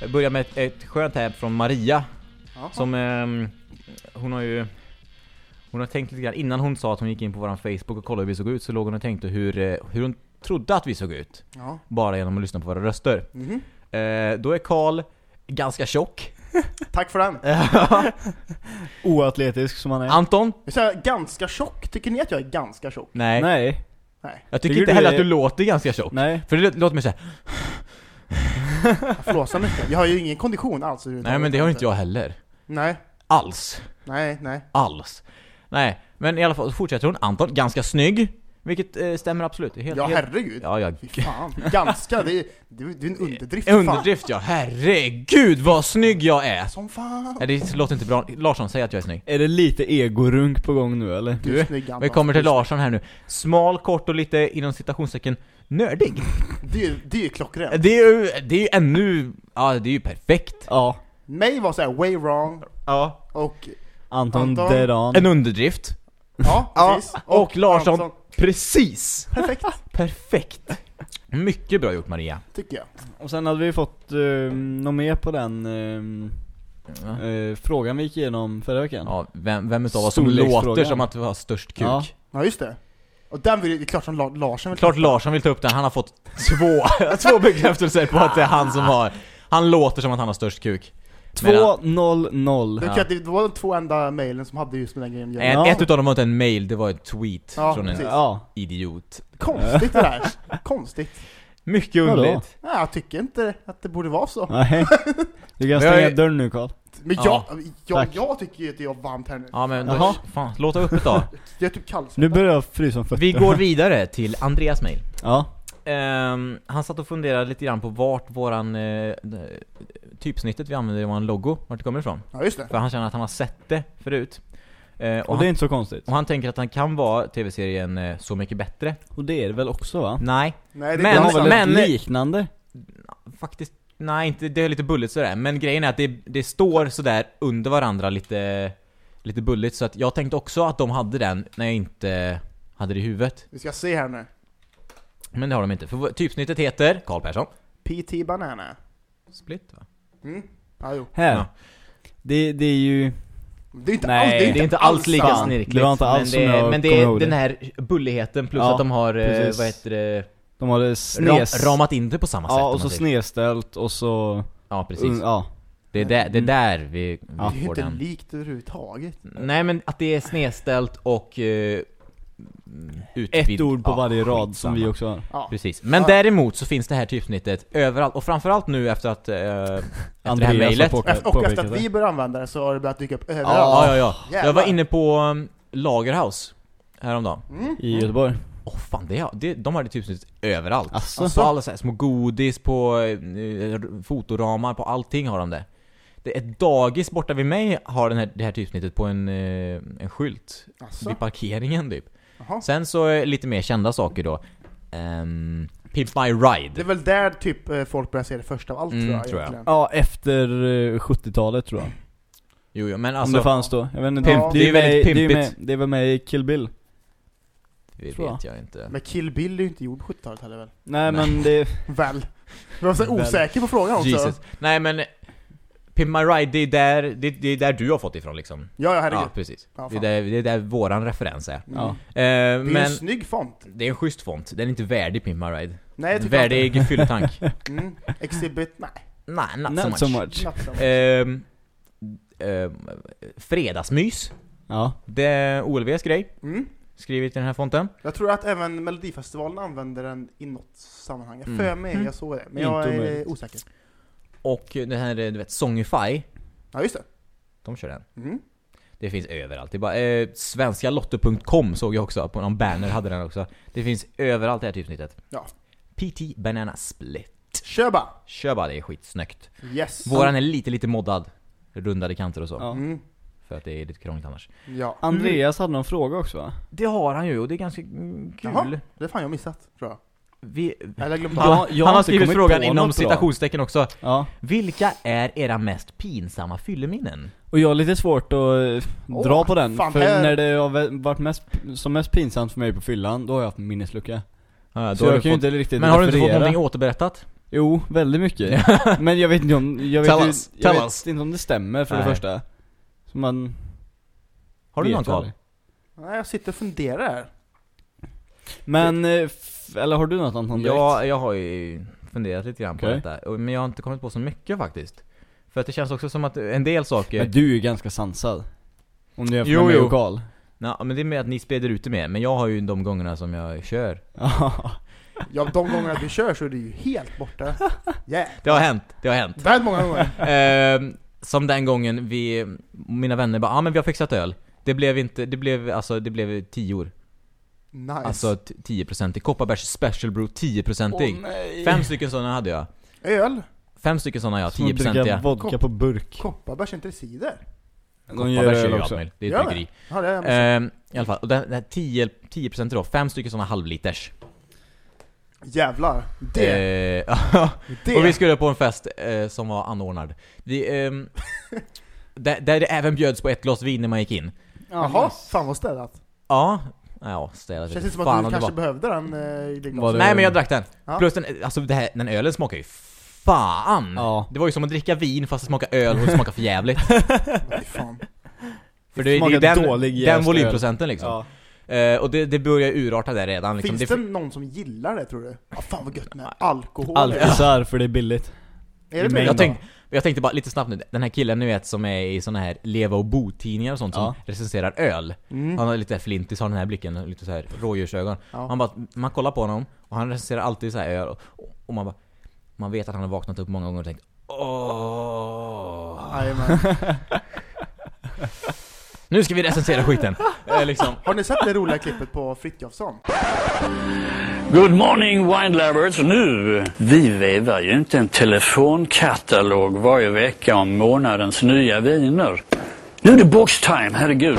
Jag börjar med ett, ett skönt här från Maria. Jaha. Som, ehm, hon har ju Hon har tänkt lite grann, innan hon sa att hon gick in på våran Facebook och kollade hur vi såg ut så låg hon och tänkte hur, eh, hur hon trodde att vi såg ut. Ja. Bara genom att lyssna på våra röster. Mhm. Eh, då är Karl ganska tjock. Tack för den. Oatletisk som han är Anton? Jag säger ganska tjock. Tycker ni att jag är ganska tjock? Nej. Nej, Nej. Jag tycker Tycker inte heller är- att du låter ganska tjock. nej För det låter mer såhär, Jag flåsar mycket. Jag har ju ingen kondition alls nej men det har inte jag heller. Nej, Alls. nej, nej. Alls. Nej, men i alla fall så fortsätter hon. Anton, ganska snygg. Vilket eh, stämmer absolut. Helt, Ja helt... herregud. Ja, ja. Fy fan. Ganska, det är, det är, en underdrift. fan. Underdrift ja, herregud vad snygg jag är! Som fan. Nej det låter inte bra. Larsson, säg att jag är snygg. Är det lite egorunk på gång nu eller? Du Anton. Vi kommer till Du Larsson här nu. Smal, kort och lite inom citationstecken nördig. Det är, det är klockrent. Det är ju, det är ju ännu, ja det är ju perfekt. Ja Mig var såhär way wrong Ja. och Anton, Anton. dead on En underdrift. ja, Ja, precis. och Larsson. Precis. Perfekt, Perfekt. Mycket bra gjort Maria. tycker jag. Och sen hade vi fått uh, något mer på den, ehm, Ja. Eh, frågan vi gick igenom förra veckan. Ja, vem, vem utav oss som Storleksfrågan. låter som att vi har störst kuk? Ja. Ja, just det. Och den vill det är klart som La- Larsen vill Klart Larsson vill ta upp den, han har fått två, två bekräftelser på att det är han som har Han låter som att han har störst kuk. Medan- 2-0-0. Det, Ja. ja. det var de två enda mailen som hade just med den grejen. En, Ja. Ett utav dem var inte en mail, det var ett tweet Ja, från en. Ja. idiot. Konstigt det där. Konstigt. Mycket underligt. Nej, jag tycker inte att det borde vara så. Nej. Du kan stänga jag är- dörren nu Karl. Men Ja, jag, jag, jag tycker ju att det är varmt här nu. Ja men då, fan, låt upp ett tag. Jag är typ kallsvettas. Nu börjar jag frysa om fötter. Vi går vidare till Andreas mail. Ja. Ehm, han satt och funderade lite grann på vart våran eh, typsnittet vi använder i våran logo, vart det kommer ifrån. Ja, just det. För han känner att han har sett det förut. Eh, och, Och det är han, inte så konstigt. och han tänker att han kan vara tv-serien eh, Så Mycket Bättre. Och det är det väl också va? Nej, Nej, det Men- har väl men- liknande? faktiskt Nej, inte, det är lite bulligt sådär. Men grejen är att det, det står sådär under varandra lite, lite bulligt. Så att jag tänkte också att de hade den när jag inte hade det i huvudet. Vi ska se här nu. Men det har de inte. För vår- typsnittet heter Karl Persson. PT Banana. Split va? Mm. Ja, jo. Här. Ja. Det, det är ju... Det är inte Nej, alls, Det är inte alls lika snirkligt. Det var inte alls men som det, jag Men det är det. den här bulligheten plus Ja, att de har, eh, precis. vad heter det, De har det ram, snes... ramat in det på samma sätt. Ja, och så snedställt och så... Ja, precis. Mm, ja. Det är där, det är där vi, vi Ja. Det är ju inte den. likt överhuvudtaget. Nej men att det är snedställt och uh, Ett ord på varje rad som vi också har. Ja. Precis. Men Ja. däremot så finns det här typsnittet överallt, och framförallt nu efter att, uh, efter det här mejlet. och efter att vi började använda det så har det börjat dyka upp överallt. Ja, ja, ja. Jag Jävlar. var inne på um, Lagerhaus häromdagen. Mm. I Göteborg. Åh fan, det, det, de hade typsnitt överallt. Asså? Alltså alla så här små godis på eh, fotoramar, på allting har de det. Det är ett dagis borta vid mig har den här, det här typsnittet på en, eh, en skylt. Alltså. Vid parkeringen typ. Jaha. Sen så lite mer kända saker då. Um, Pimp My Det Ride. är väl där typ eh, folk börjar se det först av allt Mm, tror jag. tror jag. egentligen. Ja, efter eh, 70-talet tror jag. Jo, jo, men Om alltså... det fanns då. Jag vet inte. Ja. det, Det är är väldigt med, det, är med, pimpigt. det är väl med i Kill Bill? Det tror jag. vet jag inte. Men Kill Bill är ju inte gjord på 70-talet heller väl? Nej, Nej. men det... Väl? Jag var så osäker på frågan också. Jesus. Nej men... Pimp My Ride, det är där, det, det är där du har fått ifrån liksom. Ja, ja herregud. Ja, precis. Ja, det, är där, det är där våran referens är. Mm. Ja. Eh, Det är men en snygg font. det är en schysst font. Den är inte värdig Pimp My Ride. Nej, jag tycker Värdig fylletank. inte. Mm. Exhibit, nej. Nej, not, Not so so much. much. Not so much. Ehm, ehm, fredagsmys. Ja. Det är OLVs grej. Mm. Skrivit i den här fonten. Jag tror att även Melodifestivalen använder den i något sammanhang. Jag Mm. för mig, jag såg det. Men jag är omöjligt. osäker. Och den här, du vet, Songify. Ja, just det. De kör den. Mm. Det finns överallt. Det är bara, eh, svenskalotter.com såg jag också, på någon banner hade den också. Det finns överallt det här typsnittet. Ja. PT Banana Split. Kör bara! Kör bara, det är skitsnyggt. Yes. Våran är lite, lite moddad. Rundade kanter och så. Ja. Mm. För att det är lite krångligt annars. Ja. Andreas hade någon fråga också va? Det har han ju, och det är ganska mm, kul. Jaha. Det är fan jag missat, tror jag. Vi, Ja, jag har han har skrivit frågan inom citationstecken också. Ja. Vilka är era mest pinsamma fylleminnen? Och jag har lite svårt att Åh, dra på den, fan, för här- när det har varit mest, som mest pinsamt för mig på fyllan, då har jag haft minneslucka. Ja, Så jag kan ju inte riktigt men har du inte fått referera. någonting återberättat? Jo, väldigt mycket. men jag vet inte om, jag vet, Tell us, jag vet us. inte om det stämmer för Nej. det första. Så man Har du någon Karl? Nej, jag sitter och funderar här. Men, eh, eller har du något Anton direkt? Ja, jag har ju funderat lite grann på detta, och- men jag har inte kommit på så mycket faktiskt. För att det känns också som att en del saker... Men du är ju ganska sansad. Om du jämför med mig och Karl. Ja, men det är med att ni sprider ut det mer, men jag har ju de gångerna som jag kör. Ja. De gångerna du kör så är du ju helt borta. Yeah. Det har hänt, det har hänt. Väldigt många gånger. Ehm, som den gången vi, mina vänner bara, ja ah, men vi har fixat öl. Det blev inte, det blev alltså, det blev tior. Nice. Alltså t- 10% i Kopparbergs Special Brew 10% Åh, nej. Fem stycken sådana hade jag. Öl, Fem stycken sådana ja, Som att dricka 10% vodka på burk. Kopparbergs, inte cider. De gör Kopparbergs är öl ju också. möjligt, det är Gör ett bryggeri. Ja, det är jag Ehm, I alla fall, och det, det här 10, 10% då, fem stycken sådana halvliters. Jävlar. Det. Eh, ja. det. och vi skulle på en fest eh, som var anordnad. Vi, ehm, där, där det även bjöds på ett glas vin när man gick in. Jaha, fan vad städat. Ja, ja städat Känns inte som fan att du det kanske var. behövde den eh, i det glaset. det- Nej men jag drack den. Ja. Plus den, alltså det här, den ölen smakar ju fan! Ja. Det var ju som att dricka vin fast det smakar öl och det smakar för jävligt. Fan. För det, det är ju smakar den, dålig den volymprocenten liksom. Ja. Eh, och det, det börjar urarta där redan liksom. Finns det, det någon som gillar det tror du? Ja, fan vad gött med alkohol. Alkisar för det är billigt. Är det det? jag, tänkte, jag tänkte bara lite snabbt nu, den här killen ni vet som är i såna här leva och bo-tidningar och sånt som recenserar öl. Mm. Han har lite flintis, har den här blicken, lite så här rådjursögon. Man bara, man kollar på honom och han recenserar alltid så här öl och, och man bara, man vet att han har vaknat upp många gånger och tänkt Åh. Jajamän. Nu ska vi recensera skiten! Eh, liksom. Har ni sett det roliga klippet på Frithiofsson? Good morning wine lovers. Nu, vi vevar ju inte en telefonkatalog varje vecka om månadens nya viner. Nu är det boxtime, herregud.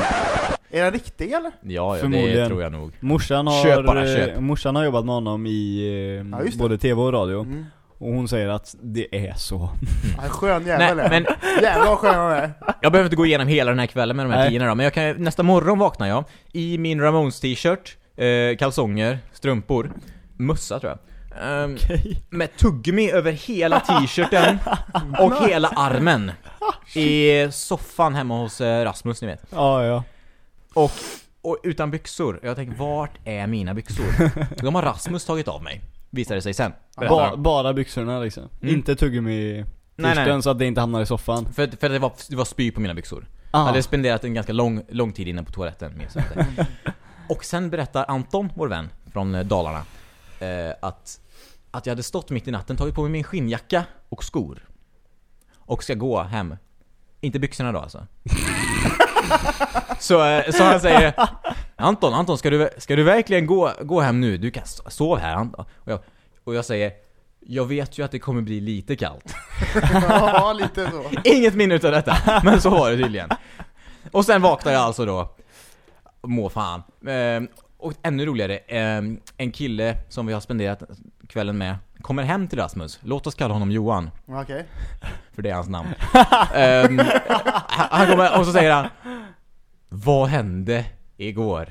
Är den riktig eller? Ja, ja, det Förmodligen. tror jag nog. Morsan har, Köp bara, eh, köp. morsan har jobbat med honom i eh, Ja, just det. både tv och radio. Mm. Och hon säger att det är så. Ja, skön Nej, jävel är men Jävlar vad skön han är. jag behöver inte gå igenom hela den här kvällen med de här Nej. tiderna då, men jag kan, nästa morgon vaknar jag i min Ramones t-shirt, eh, kalsonger, strumpor, mössa tror jag. Ehm, med tuggummi över hela t-shirten och hela armen. I soffan hemma hos eh, Rasmus, ni vet. Ja, ja. Och, och utan byxor. Jag tänker, vart är mina byxor? De har Rasmus tagit av mig. Visade det sig sen. Ba, bara byxorna liksom. Mm. Inte tuggummi Nej, nej. så att det inte hamnar i soffan. För, för det, var, det var spy på mina byxor. Ah. Jag hade spenderat en ganska lång, lång tid inne på toaletten, minns jag inte. Och sen berättar Anton, vår vän från eh, Dalarna, eh, att, att jag hade stått mitt i natten, tagit på mig min skinnjacka och skor. Och ska gå hem. Inte byxorna då alltså. så, eh, så han säger Anton, Anton, ska du, ska du verkligen gå, gå hem nu? Du kan so- sova här Anton. Och jag, och jag säger Jag vet ju att det kommer bli lite kallt. Ja, lite så. Inget minne utav detta, men så var det tydligen. Och sen vaknar jag alltså då, må fan. Ehm, och ännu roligare, ehm, en kille som vi har spenderat kvällen med kommer hem till Rasmus. Låt oss kalla honom Johan, Okej. för det är hans namn. Ehm, han kommer, och så säger han Vad hände igår?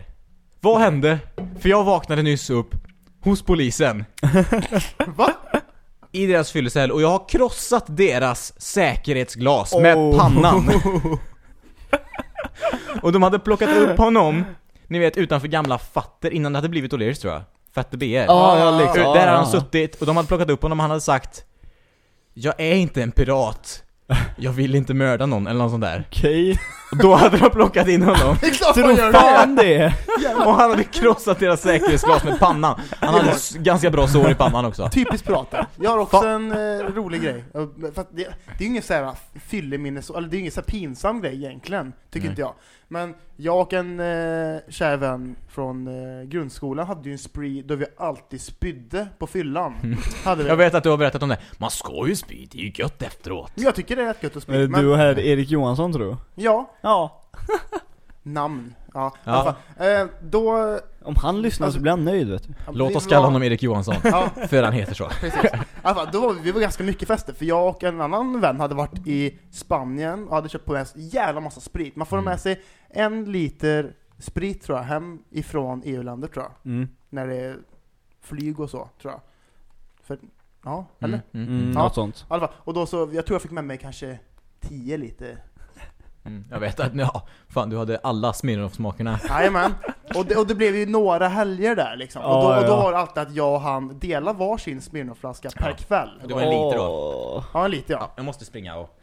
Vad hände? För jag vaknade nyss upp hos polisen. Va? I deras fyllecell och jag har krossat deras säkerhetsglas med Oh. pannan. och de hade plockat upp honom, ni vet utanför gamla Fatter innan det hade blivit O'Learys tror jag. Fatter BR. Ja, ja, liksom. Där hade han suttit och de hade plockat upp honom och han hade sagt Jag är inte en pirat. Jag vill inte mörda någon eller något sånt där. Okej. Då hade de plockat in honom. Det är klart man Tror gör fan det! det! Och han hade krossat deras säkerhetsglas med pannan. Han hade s- ganska bra sår i pannan också. Typiskt pirater. Jag har också en eh, rolig grej. Och, För att det, det är ju ingen såhär fylleminnes, eller det är ingen så här pinsam grej egentligen, tycker inte jag. Men jag och en eh, kär vän från eh, grundskolan hade ju en spree då vi alltid spydde på fyllan. Hade vi. Jag vet att du har berättat om det. Man ska ju spy, det är ju gött efteråt. Jag tycker det är rätt gött att spy. Det Men, du och herr Erik Johansson tror du? ja, Ja. namn. Ja, Ja. i alla fall. Eh, då... Om han lyssnar så blir han nöjd vet du. Låt oss kalla honom Erik Johansson. Ja, För han heter så. Precis. I alla fall, då var vi, vi var ganska mycket fester, för jag och en annan vän hade varit i Spanien och hade köpt på en jävla massa sprit. Man får Mm. med sig en liter sprit tror jag, hem ifrån EU-länder tror jag. Mm. När det är flyg och så, tror jag. För, ja, Mm, eller? mm, Mm, mm. Ja. Något sånt. I alla fall, och då så, jag tror jag fick med mig kanske 10 liter. Mm. Jag vet att, ja, fan du hade alla Smirnoff-smakerna. Jajamän. Och det, och det blev ju några helger där liksom. Och, då, och då ja. var det alltid att jag och han delade varsin Smirnofflaska per kväll. Det var en liter då. Ja, en liter ja. Ja, jag måste springa och...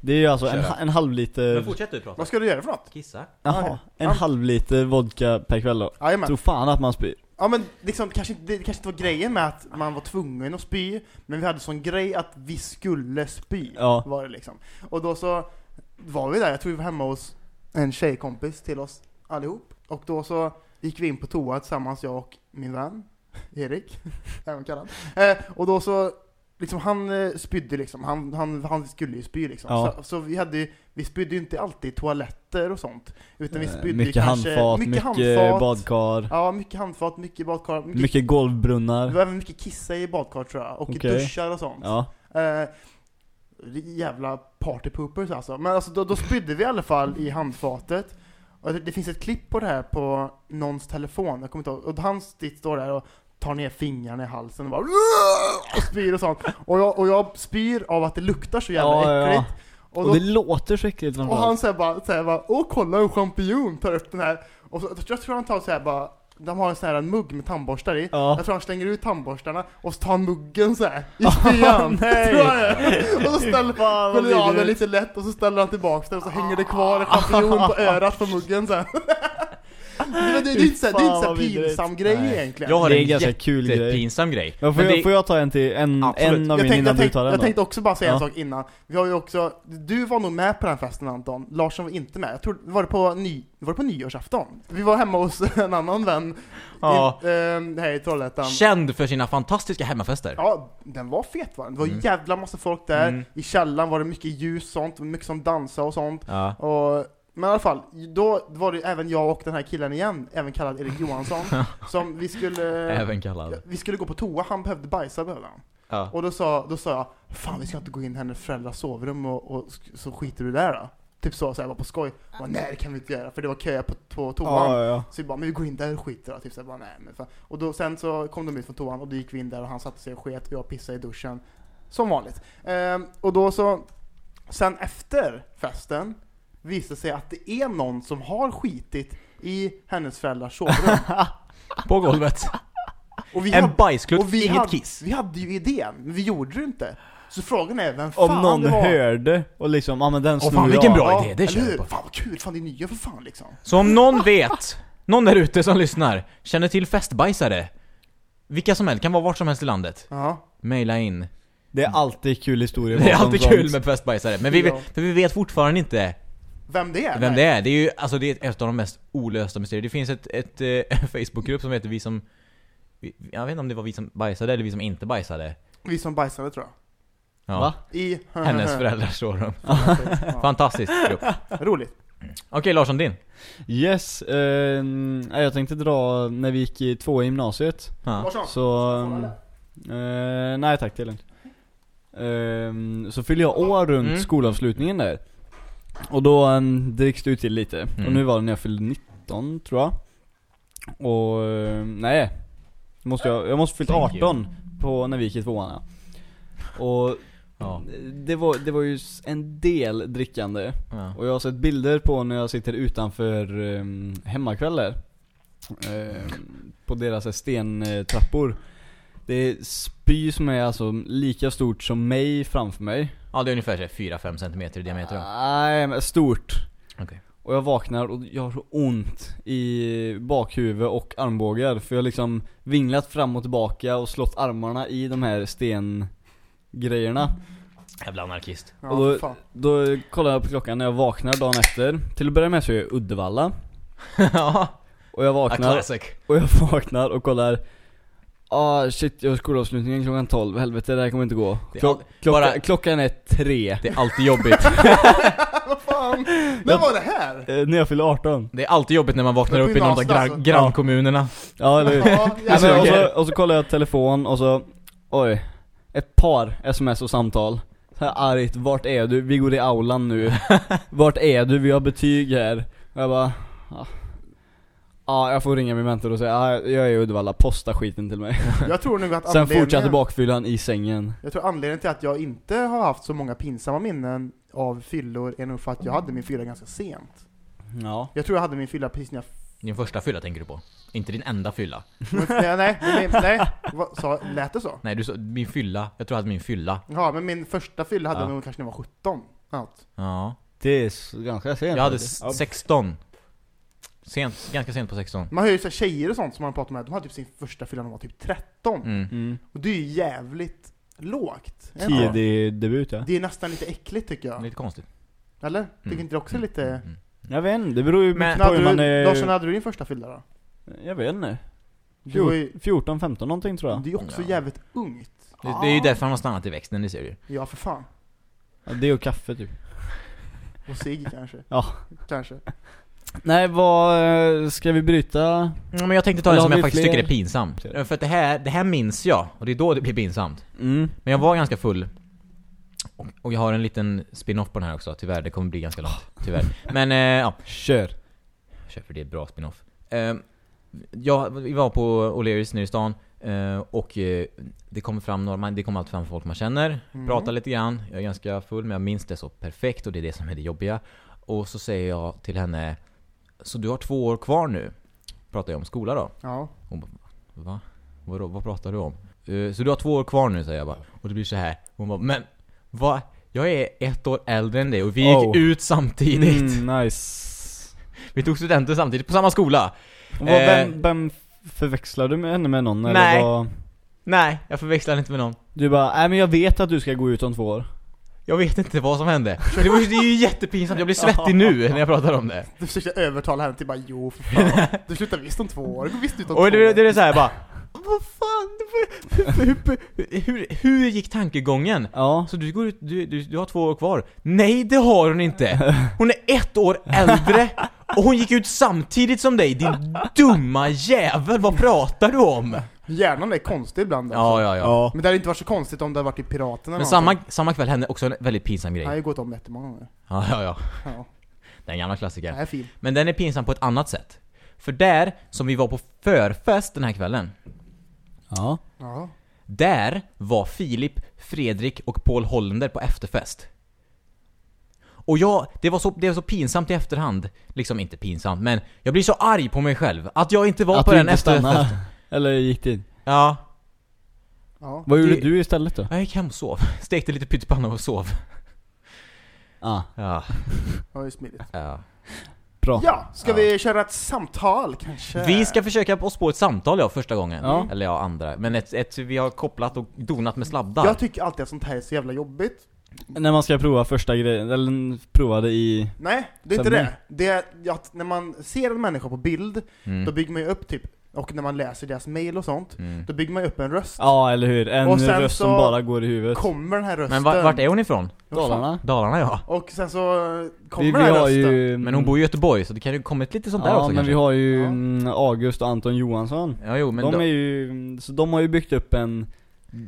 Det är ju alltså en, Köra. en halv liter, Men fortsätt du prata. Vad ska du göra för något? Kissa. jaha, en Ja. halv liter vodka per kväll då. Jajamän. Tror fan att man spyr. Ja men liksom, kanske, inte- det kanske inte var grejen med att man var tvungen att spy, men vi hade sån grej att vi skulle spy, Ja. var det liksom. Och då så var vi där, jag tror vi var hemma hos en tjejkompis till oss allihop. Och då så gick vi in på toa tillsammans, jag och min vän, Erik, även kallad. Eh, och då så, liksom han eh, spydde liksom, han, han, han skulle ju spy liksom. Ja. Så, så vi hade ju- vi spydde ju inte alltid i toaletter och sånt. Utan vi Eh, spydde mycket kanske, handfat, mycket, badkar, Ja, mycket handfat, mycket badkar, mycket mycket det golvbrunnar. var även mycket kissa i badkar tror jag, och Okej. duschar och sånt. Ja. Eh, jävla partypoopers alltså. Men alltså då, då spydde vi i alla fall i handfatet. Och det, det finns ett klipp på det här på någons telefon, jag kommer inte ihåg. Och han st- står där och tar ner fingrarna i halsen och bara och spyr och sånt. Och jag, och jag spyr av att det luktar så jävla Ja, äckligt. Och, Och då, det låter så äckligt och han säger bara, säger bara, åh kolla en champinjon, tar upp den här. Och så, jag tror han tar så här bara, de har en sån här en mugg med tandborstar i. Ja. Jag tror han slänger ut tandborstarna och så tar han muggen så här i spyan. det. Och så ställer sköljer av den lite lätt och så ställer han tillbaks den och så hänger det kvar en champinjon på örat på muggen sen. Det, det är inte så det är inte så pinsam grej Nej. egentligen. Jag har Det är en en ganska kul grej. jättepinsam grej. Ja, får, jag, det- får jag ta en till? En, Absolut. en av jag, min tänkte, innan jag, du tänkte, tar den jag tänkte också bara säga en Ja. sak innan. Vi har ju också, du var nog med på den festen Anton, Larsson var inte med. Jag tror, var det på, ny, var det på nyårsafton? Vi var hemma hos en annan vän Ja. i, eh, här i Trollhättan. Känd för sina fantastiska hemmafester. Ja, den var fet var den. Det var Mm. jävla massa folk där. Mm. I källaren var det mycket ljus och sånt, mycket som dansade och sånt. Ja. Och, men i alla fall, då var det även jag och den här killen igen, även kallad Erik Johansson, som vi skulle... Även kallad. Vi skulle gå på toa, han behövde bajsa behövde han. Ja. Och då sa, då sa jag, fan vi ska inte gå in i hennes föräldrars sovrum och, och så skiter du där då. Typ så, så jag var på skoj. Jag bara, nej det kan vi inte göra, för det var kö på, på toan. Ja, ja, ja. Så vi bara, men vi går in där och skiter då. Typ så jag bara, nej men fan. Och då, sen så kom de ut från toan och då gick vi in där och han satte sig och sket och jag pissade i duschen. Som vanligt. Ehm, och då så, sen efter festen visade sig att det är någon som har skitit i hennes föräldrars sovrum. På golvet. Och vi En hade- bajsklutt, och vi inget hade, kiss. Vi hade ju idén, men vi gjorde det inte. Så frågan är vem fan Om någon det var. hörde och liksom, ja men den snor fan, vilken jag. bra idé, det kör på. Fan vad kul, fan det är nya för fan liksom. Så om någon vet, någon där ute som lyssnar, känner till festbajsare, vilka som helst, kan vara vart som helst i landet, Ja. maila in. Det är alltid kul historier Det är alltid sånt. kul med festbajsare, men vi, Ja. vi vet fortfarande inte Vem det är? vem Nej. det är. Det är ju, alltså det är ett av de mest olösta mysterier. Det finns ett, ett, eh, en Facebookgrupp som heter Vi som, jag vet inte om det var vi som bajsade eller vi som inte bajsade. Vi som bajsade tror jag. Ja. Va? I... Hennes föräldrars sovrum. Fantastisk grupp. Roligt. Okej Larsson, din. Yes, eh, jag tänkte dra när vi gick i två i gymnasiet. Ja. Så, eh, nej tack det är lugnt. Ehm, så fyller jag år runt Mm. skolavslutningen där. Och då um, det ut till lite. Mm. Och nu var det när jag fyllde 19 tror jag. Och eh, nej. Måste jag, jag måste fyllt Thank you. 18 på när vi gick i tvåan ja. Och Ja. det, var, det var ju en del drickande. Ja. Och jag har sett bilder på när jag sitter utanför um, hemmakvällar. Ehm, på deras stentrappor. Det är spy som är alltså lika stort som mig framför mig. ja, det är ungefär 4-5 cm i diameter. Nej men stort. Okej. Och jag vaknar och jag har så ont i bakhuvud och armbågar för jag har liksom vinglat fram och tillbaka och slått armarna i de här stengrejerna. Jävla anarkist. Ja, och då, fan. då kollar jag på klockan när jag vaknar dagen efter. Till att börja med så är jag i Uddevalla. ja, Och jag a vaknar classic. Och jag vaknar och kollar Ah shit, jag har skolavslutningen klockan 12, helvete det här kommer inte gå Det är Klock, all- klocka, bara- Klockan är tre, Det är alltid jobbigt. Vad fan? När var det här? eh, när jag fyller 18 Det är alltid jobbigt när man vaknar upp i någon av gymnasiet alltså. grannkommunerna. Ja eller hur? Ja, men, och, så, och så kollar jag telefon och så, oj Ett par sms och samtal så här argt, vart är du? Vi går i aulan nu Vart är du? Vi har betyg här Och jag bara Ja, jag får ringa min mentor och säga ah, jag är i Uddevalla, posta skiten till mig Jag tror nog att Sen fortsatte bakfyllan i sängen Jag tror anledningen till att jag inte har haft så många pinsamma minnen av fyllor är nog för att jag hade min fylla ganska sent. Ja Jag tror jag hade min fylla precis när jag... Din första fylla tänker du på? Inte din enda fylla. Men, nej, nej, nej, nej. Vad, sa, lät det så? Nej, du sa min fylla. Jag tror jag hade min fylla. Ja, men min första fylla hade Ja. jag nog kanske när jag var 17. Allt. Ja. Det är ganska sent Jag hade faktiskt. s- 16. Sent, ganska sent på 16. Man hör ju så här tjejer och sånt som man pratar med, de hade typ sin första fylla när de var typ 13. Mm. Mm. Och det är ju jävligt lågt. Inte? Tidig debut ja. Det är nästan lite äckligt tycker jag. Lite konstigt. Eller? Tycker Mm. inte det också är lite... Mm, mm. Jag vet inte, det beror ju Men- mycket på hur hade man du, är... Larsson, när hade du din första fylla då? Jag vet inte. Du var ju, 14, 15 någonting tror jag. det är ju också Ja. jävligt ungt. Det, det är ju därför han har stannat i växten, det ser du ju. Ja, för fan. Ja, det och kaffe typ. Och cigg kanske. Ja. Kanske. Nej, vad, eh, ska vi bryta? Ja, men jag tänkte ta en som jag faktiskt fler? tycker är pinsamt. För att det här, det här minns jag, och det är då det blir pinsamt. Mm. Men jag var ganska full. Och, jag har en liten spin-off på den här också, tyvärr. Det kommer bli ganska långt, tyvärr. Men, eh, ja. Kör. Kör för det är bra spin-off. Eh, ja, vi var på O'Learys nere i stan. Eh, och det kommer fram några, det kommer alltid fram folk man känner, pratar lite grann. Jag är ganska full men jag minns det så perfekt och det är det som är det jobbiga. Och så säger jag till henne, så du har två år kvar nu? Pratar jag om skola då? Ja. Hon bara, va? Vadå, vad pratar du om? Eh, så du har två år kvar nu säger jag bara. Och det blir så här. Hon bara, men va? Jag är ett år äldre än dig och vi gick Oh. ut samtidigt. Mm, nice. Vi tog studenten samtidigt på samma skola. Och vad, Eh. vem, vem förväxlar du med henne med någon? Nej. Eller vad? Nej, jag förväxlar inte med någon. Du bara, nej men jag vet att du ska gå ut om två år. Jag vet inte vad som hände. Det, var, det är ju jättepinsamt, jag blir svettig nu när jag pratar om det. Du försökte övertala henne till bara jo för fan. Du slutar visst om två år, du går visst ut om Och två det, år. det är så här bara Vad fan, hur, hur, hur, hur gick tankegången? Ja. Så du går ut, du, du, du har två år kvar? Nej det har hon inte! Hon är ett år äldre och hon gick ut samtidigt som dig, din dumma jävel! Vad pratar du om? Hjärnan är konstig ibland alltså. Ja, ja, ja. Men det hade inte varit så konstigt om det hade varit i Piraterna Men samma, samma kväll hände också en väldigt pinsam Jag har grej. ju gått om jättemånga gånger. Ja, ja, ja. Ja, Den gamla det klassikern. är fin. Men den är pinsam på ett annat sätt. För där, som vi var på förfest den här kvällen, Ja. Ja. där var Filip, Fredrik och Paul Hollander på efterfest. Och jag, det var, så, det var så pinsamt i efterhand, liksom inte pinsamt, men jag blir så arg på mig själv att jag inte var Att på du den inte stannade. efterfesten. Eller gick din? Ja, Ja. Vad gjorde Det- du istället då? jag gick hem och sov. Stekte lite pyttipanna och sov. Ah, Ja, Det var ju smidigt. ja. Bra. Ja, ska vi köra ett samtal kanske? Vi ska försöka oss på ett samtal ja, första gången. Ja. Eller ja, andra. Men ett, ett, vi har kopplat och donat med sladdar. Jag tycker alltid att sånt här är så jävla jobbigt. När man ska prova första grejen, eller prova det i... Nej, det är inte det. Det är att när man ser en människa på bild, Mm. då bygger man ju upp typ, och när man läser deras mail och sånt, Mm. då bygger man ju upp en röst. Ja, eller hur? En Och sen röst som bara går i huvudet. Kommer den här rösten... Men vart, vart är hon ifrån? Dalarna. Dalarna ja. Och sen så kommer Vi, vi den här har rösten. ju... Men hon bor i Göteborg så det kan ju kommit lite sånt där Ja, också men kanske. vi har ju Ja. mm, August och Anton Johansson. Ja jo men de då... är ju, så de har ju byggt upp en,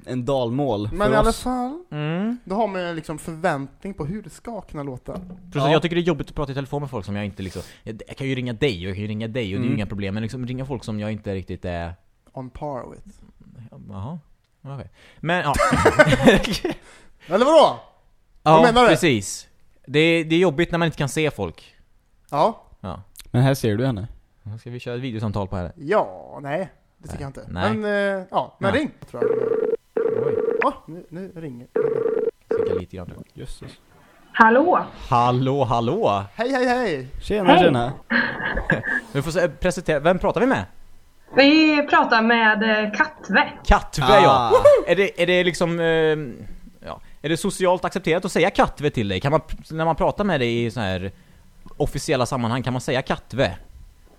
en dalmål Men för i alla oss. fall, Mm. då har man ju liksom förväntning på hur det ska kunna låta. Plus Ja. jag tycker det är jobbigt att prata i telefon med folk som jag inte liksom... Jag, jag kan ju ringa dig och jag kan ju ringa dig och det är ju Mm. inga problem men liksom ringa folk som jag inte riktigt är... On par with. Jaha. Okej. Men ja. Eller vadå? ja, menar du? precis. Det är, det är jobbigt när man inte kan se folk. Ja. Ja. Men här ser du henne. Ska vi köra ett videosamtal på henne. Ja, nej. Det tycker jag inte. Nej. Men, eh, ja, men Ja. ring. Tror jag. Oj. Ja, nu, nu ringer Sänka lite grann. Jösses. Hallå? Hallå, hallå! Hej, hej, hej! Tjena Hej. tjena. Du får se- presentera, vem pratar vi med? Vi pratar med eh, Katve. Kattve Ah. ja! Är det, är det liksom... Eh, ja, är det socialt accepterat att säga Kattve till dig? Kan man, när man pratar med dig i så här officiella sammanhang, kan man säga Kattve?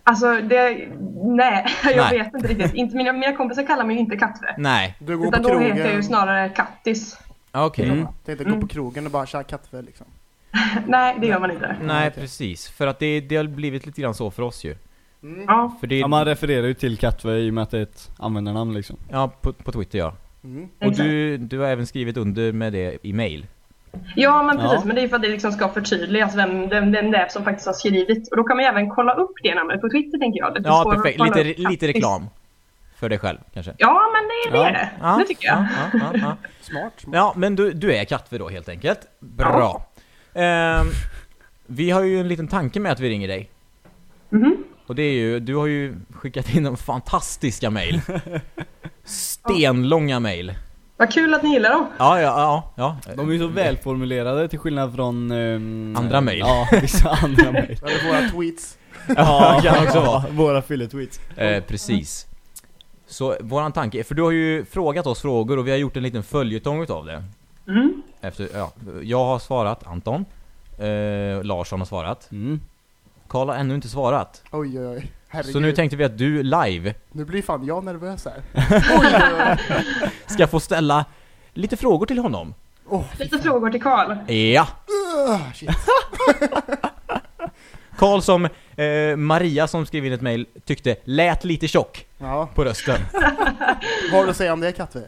Alltså, det... Nej, jag Nej. vet inte riktigt. Inte, mina, mina kompisar kallar mig ju inte Katve. Nej. Du går Utan på då heter jag ju krogen. snarare Kattis. Okej. Mm. Tänkte gå på krogen och bara tja kattfe liksom. Nej, det gör man inte. Nej, precis. För att det, det har blivit lite grann så för oss ju. Ja, För det, Ja man refererar ju till Katve i och med att det är ett användarnamn liksom. ja på, på Twitter ja. Mm. Och du, du har även skrivit under med det i mail. Ja, men precis. Ja. Men det är för att det liksom ska förtydligas vem, vem, vem det är som faktiskt har skrivit. Och då kan man ju även kolla upp det namnet på Twitter, tänker jag. Det Ja, perfekt. Lite, upp lite reklam. För dig själv, kanske. Ja, men det, det Ja. är det. Ja, Det tycker jag. Ja, ja, ja, ja. Smart, smart. ja men du, du är Kattve då helt enkelt. Bra. Ehm, vi har ju en liten tanke med att vi ringer dig. Mhm. Och det är ju, du har ju skickat in en fantastiska mail. Stenlånga mail. Vad kul att ni gillar dem. Ja, ja, ja. ja. De är ju så välformulerade till skillnad från... ehm, Andra mail. Ja, vissa andra mail. Eller våra tweets. Ja, kan också vara. Våra fylletweets. Eh, precis. Så våran tanke, för du har ju frågat oss frågor och vi har gjort en liten följetong utav det. Mm. Efter, ja, jag har svarat, Anton. Eh, Larsson har svarat. Mm. Karl har ännu inte svarat. Oj, oj, oj. Herregud. Så nu tänkte vi att du live Nu blir fan jag nervös här. oj, ska få ställa lite frågor till honom. Lite frågor till Karl. Ja! Uh, shit. Karl som eh, Maria som skrev in ett mail tyckte lät lite tjock Ja, på rösten. vad har du att säga om det kattfe?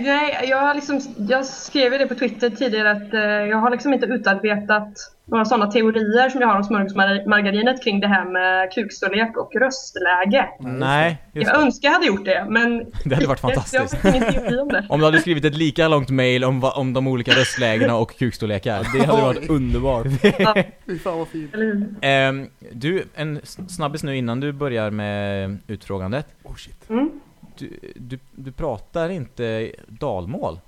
Nej, jag, har liksom, jag skrev det på Twitter tidigare att eh, jag har liksom inte utarbetat några sådana teorier som jag har om smörgåsmargarinet kring det här med kukstorlek och röstläge. Nej, just Jag det. önskar jag hade gjort det, men Det hade varit fantastiskt. jag har ingen teori om det. Om du hade skrivit ett lika långt mail om, om de olika röstlägena och kukstorlekar. Det hade varit underbart. Fy fan vad fint. Ehm, du, en snabbis nu innan du börjar med utfrågandet. Oh shit. Mm. Du, du, du pratar inte dalmål?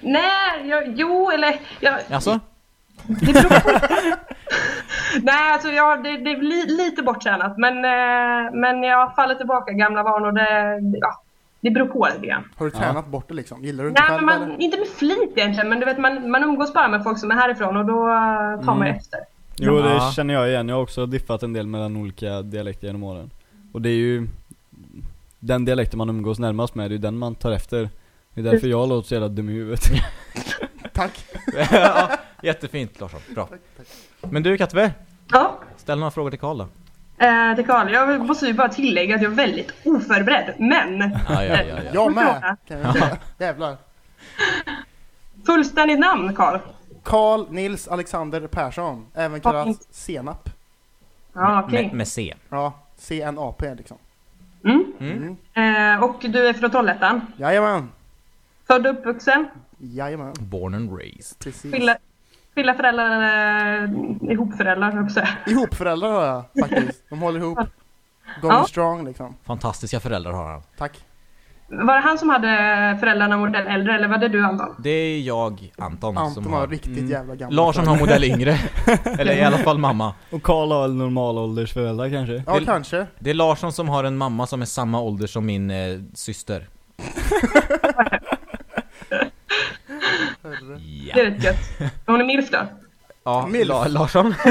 Nej, jag, jo eller... Jag, Alltså? Det beror på. Nej, alltså jag, det, det är li, lite borttjänat. Men, eh, men jag faller tillbaka gamla vanor. Det, ja, det beror på lite grann. Har du tränat bort det liksom? Gillar du inte Nej, själv men eller? man, inte med flit egentligen. Men du vet, man, man umgås bara med folk som är härifrån och då eh, tar man ju efter. Jo det Ja. känner jag igen, jag har också diffat en del mellan olika dialekter genom åren. Och det är ju den dialekten man umgås närmast med, det är ju den man tar efter. Det är därför jag låter så jävla dum i huvudet. Tack. ja, jättefint Larsson, bra. Men du Katve, Ja, ställ några frågor till Karl då. eh, till Karl. Jag måste ju bara tillägga att jag är väldigt oförberedd. Men! Ja, ja, ja, ja. Jag med. Jävlar. Fullständigt namn Karl? Karl Nils Alexander Persson, även kallat. Senap. Ja, okej. Med, med C. Ja, CNAP liksom. Mm. Mm. Eh, och du är från Trollhättan? Jajamän. Född och uppvuxen? Jajamän. Born and raised. Precis. Skilda, skilda föräldrar eh, ihopföräldrar, säga. Ihopföräldrar har jag faktiskt. De håller ihop. Going Ja. strong liksom. Fantastiska föräldrar har han. Tack. Var det han som hade föräldrarna modell äldre eller var det du Anton? Det är jag, Anton, som Anton har... har riktigt jävla gamla Larsson har modell yngre. Eller i alla fall mamma. Och Karl har väl normalåldersföräldrar kanske? Ja, Det- kanske. Det är Larsson som har en mamma som är samma ålder som min eh, syster. Ja. Det är rätt gött. Hon är milf då? Ja, Milf. La Larsson.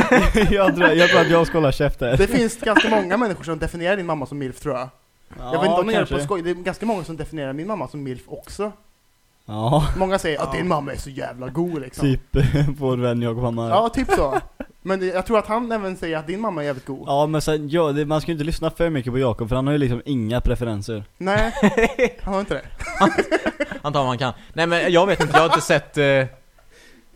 jag, tror, jag tror att jag ska hålla käft här. Det finns ganska många människor som definierar din mamma som milf tror jag. Ja, jag vet inte om de gör det på skoj. Det är ganska många som definierar min mamma som milf också. Ja, Många säger att din mamma är så jävla god liksom. typ vår vän Jakob Hammar. Ja, typ så. Men det, jag tror att han även säger att din mamma är jävligt god. Ja men sen, ja, det, man ska ju inte lyssna för mycket på Jakob för han har ju liksom inga preferenser. Nej, han har inte det. Antar man kan. Nej men jag vet inte, jag har inte sett... Eh,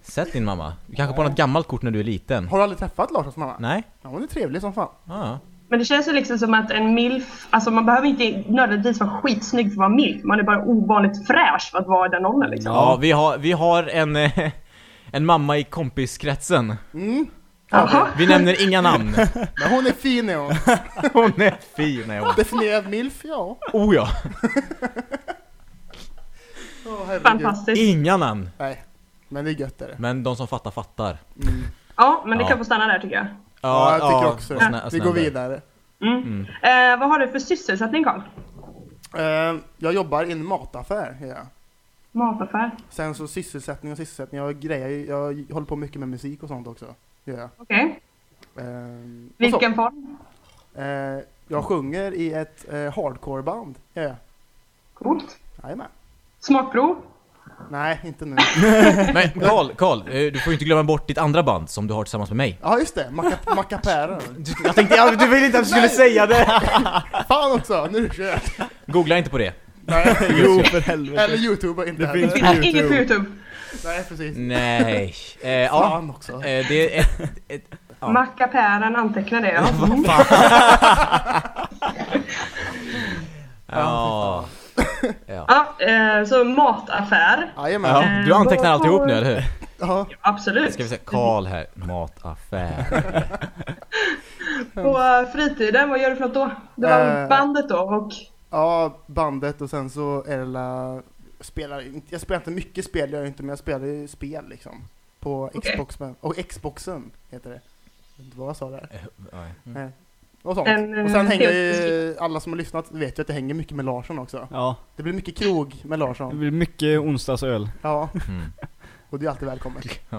sett din mamma. Kanske på något gammalt kort när du är liten. Har du aldrig träffat Larssons mamma? Nej? Ja, hon är trevlig som fan. Ja. Men det känns ju liksom som att en milf, alltså man behöver inte nödvändigtvis vara skitsnygg för att vara milf. Man är bara ovanligt fräsch för att vara i den åldern liksom. Ja, vi har, vi har en, eh, en mamma i kompiskretsen. Mm. Jaha. Vi nämner inga namn. Men hon är fin är hon. Hon är fin är hon. Definierad milf, ja. Oh ja. Herregud. Fantastiskt. Inga namn. Nej, men det är gött är det. Men de som fattar, fattar. Mm. Ja, men det Ja. kan få stanna där tycker jag. Ja, jag tycker också var det. snä- Vi går vidare. Mm. Eh, vad har du för sysselsättning Karl? Eh, jag jobbar i en mataffär, ja. Mataffär? Sen så sysselsättning och sysselsättning, jag grejer jag håller på mycket med musik och sånt också. Ja. Okej. Ehm, och så. Vilken form? Eh, jag sjunger i ett eh, hardcoreband. Ja, Coolt. jajamän. Smakprov? Nej, inte nu. Men Karl, Karl, eh, du får ju inte glömma bort ditt andra band som du har tillsammans med mig. Ja, just det. Du- Jag tänkte, du ville inte att du skulle säga det! Fan också, nu är det kört. Googla inte på det. Nej, Jo för helvete. Eller Youtube inte Det heller. finns inget på Youtube. Nej, precis. Nej. Eh, ja, Fan också. eh, det är ett... ett Ja. Mackapären antecknar det ja. Ja. ja. ja eh, så mataffär? Jajamän. ja. Du antecknar alltihop nu, eller hur? Ja. Absolut. Ska vi se, Karl här, mataffär. På eh, fritiden, vad gör du för något då? Det var Eh. bandet då och... ja, bandet och sen så är det la, spelar, jag spelar inte mycket spel, jag jag inte, men jag spelar ju spel liksom. På Okej. Xbox, och Xboxen heter det. Jag vet inte vad jag sa där. Nej. Och sånt. En, eh, och sen hänger ju, alla som har lyssnat vet ju att jag hänger mycket med Larsson också. Ja, Det blir mycket krog med det Larsson. blir mycket onsdagsöl. Ja, Mm. och det är alltid välkommet.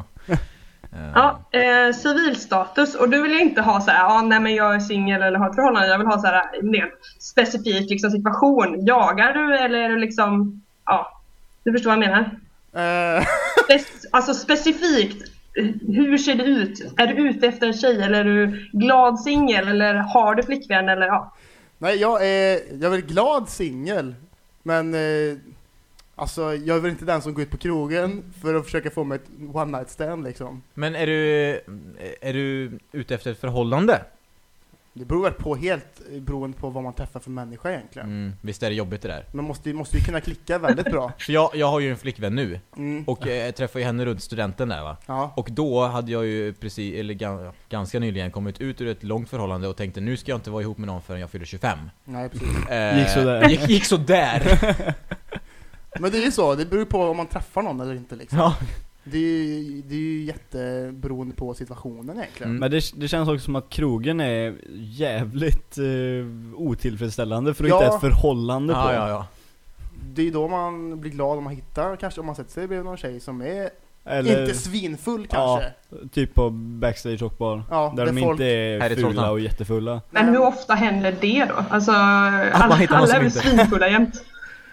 Eh, Ja, eh, civilstatus. Och du vill ju inte ha så här, ah, nej men jag är singel eller har ett förhållande. Jag vill ha så här en mer specifik liksom, situation. Jagar du eller är du liksom, ja, du förstår vad jag menar? Eh, Spec- alltså specifikt, hur ser det ut? Är du ute efter en tjej eller är du glad singel eller har du flickvän eller ja? nej, jag är, jag är väl glad singel. Men eh, Alltså, jag är väl inte den som går ut på krogen för att försöka få mig ett one night stand liksom. Men är du, är du ute efter ett förhållande? Det beror väl på helt beroende på vad man träffar för människa egentligen. Mm, visst är det jobbigt det där? Man måste, ju- måste ju kunna klicka väldigt bra. För jag, jag har ju en flickvän nu, Mm. och eh, jag träffade ju henne runt studenten där va? Ja. Och då hade jag ju precis, eller ga- ganska nyligen kommit ut ur ett långt förhållande och tänkte nu ska jag inte vara ihop med någon förrän jag fyller 25 Nej, precis. eh, Gick sådär. Gick, gick sådär! Men det är ju så, det beror på om man träffar någon eller inte liksom. ja. Det är ju, det är ju jätteberoende på situationen egentligen. Mm. Men det, det känns också som att krogen är jävligt eh, otillfredsställande för att Ja. hitta ett förhållande på. ja, ja, ja. Det är då man blir glad om man hittar, kanske om man sätter sig bredvid någon tjej som är Eller inte svinfull Ja. kanske. typ på backstage och bar. Ja, där där de folk- inte är fula och jättefulla. Men hur ofta händer det då? Alltså, alla, alla är väl svinfulla jämt.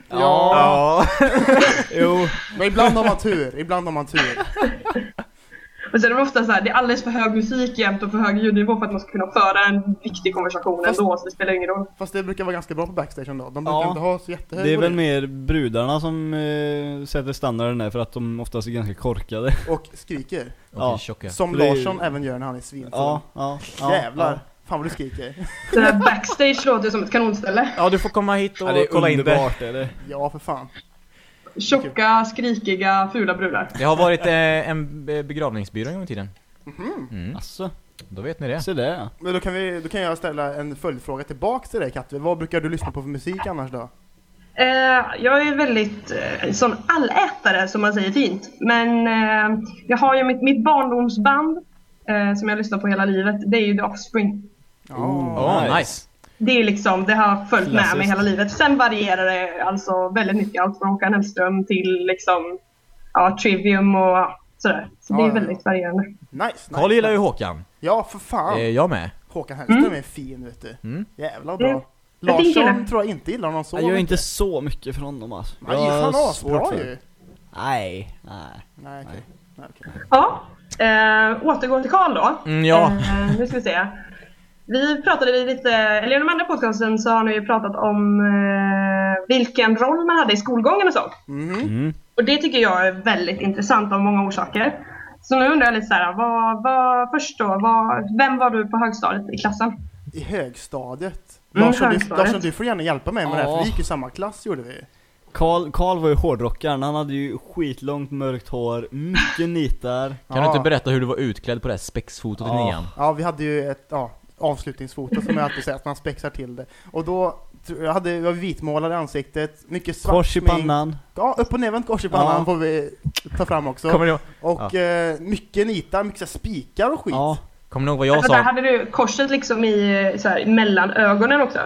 Ja. Jo, Men ibland har man tur, ibland har man tur. Och sen är det ofta så här, det är alldeles för hög musik jämt och för hög ljudnivå för att man ska kunna föra en viktig konversation Fast- ändå, så det spelar ingen roll. Fast det brukar vara ganska bra på backstage ändå. De brukar Ja. inte ha så jättehög det är väl mer brudarna som eh, sätter standarden där för att de oftast är ganska korkade. Och skriker. Ja. Som Larsson även gör när han är svinfull. Ja, ja, ja. Jävlar. Fan vad du skriker. Det här backstage låter ju som ett kanonställe. Ja, du får komma hit och Ja, det är kolla in det. det. Ja, för fan. Tjocka, skrikiga, fula brudar. Det har varit eh, en be- begravningsbyrå en gång i tiden. Mm. Alltså, Då vet ni det. se det. Men då kan, vi, då kan jag ställa en följdfråga tillbaks till dig Katve. Vad brukar du lyssna på för musik annars då? Eh, jag är väldigt eh, sån allätare som man säger fint. Men eh, jag har ju mitt, mitt barndomsband eh, som jag lyssnar på hela livet. Det är ju The Offspring. Ja. Åh, Nice. nice. Det är liksom, det har följt med mig Klassiskt. hela livet. Sen varierar det alltså väldigt mycket. Allt från Håkan Hellström till liksom, ja, Trivium och sådär. Så det är väldigt varierande. Nice, nice. Karl gillar ju. Håkan. Ja, för fan. Eh, jag med. Håkan Hellström är fin vet du. Mm. Jävla bra. Mm. Larsson tror jag inte gillar någon så Jag gör mycket. inte så mycket från honom alltså. Han är fan asbra för- ju. Nej, nej. Nej, okej. Nej, okej. Ja, eh, återgå till Karl då. Mm, ja. Eh, nu ska vi se. Vi pratade lite, eller i de andra podcasten så har ni ju pratat om eh, vilken roll man hade i skolgången och så. Mhm. Mm. Och det tycker jag är väldigt intressant av många orsaker. Så nu undrar jag lite så här, vad, vad, först då, vad, vem var du på högstadiet i klassen? I högstadiet. Mm, Larsson, du, högstadiet. Larsson, du får gärna hjälpa mig med det här, för Ja. vi gick i samma klass gjorde vi. Karl, Karl var ju hårdrockaren, han hade ju skitlångt mörkt hår, mycket nitar. Kan Ja. du inte berätta hur du var utklädd på det här spexfotot i Ja. nian? Ja, vi hade ju ett ja, avslutningsfoto som jag alltid säger, att man spexar till det. Och då, jag hade, jag var vitmålad i ansiktet, mycket svart Kors i pannan. Ja, upp och nervänt kors i pannan Ja. får vi ta fram också. Kommer ihåg- och eh, mycket nitar, mycket så här spikar och skit. Ja. kommer ni ihåg vad jag Alltså, där sa? hade du korset liksom i, så här, mellan ögonen också?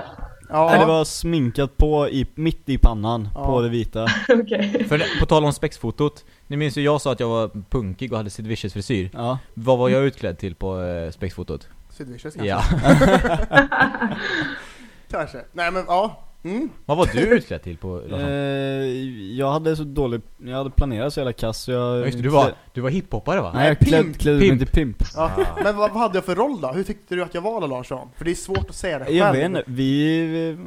Ja. Nej, det var sminkat på, i, mitt i pannan, Ja. på det vita. Okej. För, på tal om spexfotot, ni minns ju jag sa att jag var punkig och hade Sid Vicious frisyr. Ja. Vad var jag utklädd till på eh, spexfotot? Sid Vicious kanske. Ja. Kanske. Nej men ja. Mm. Vad var du utklädd till på Eh, jag hade så dålig, jag hade planerat så jävla kass så jag... Ja, just det, du var, du var hiphoppare va? Nej, jag Pimp. klädde mig Pimp. till pimp. Ja. Men vad, vad hade jag för roll då? Hur tyckte du att jag var då Larsson? För det är svårt att säga det själv. Jag vet inte, vi, vi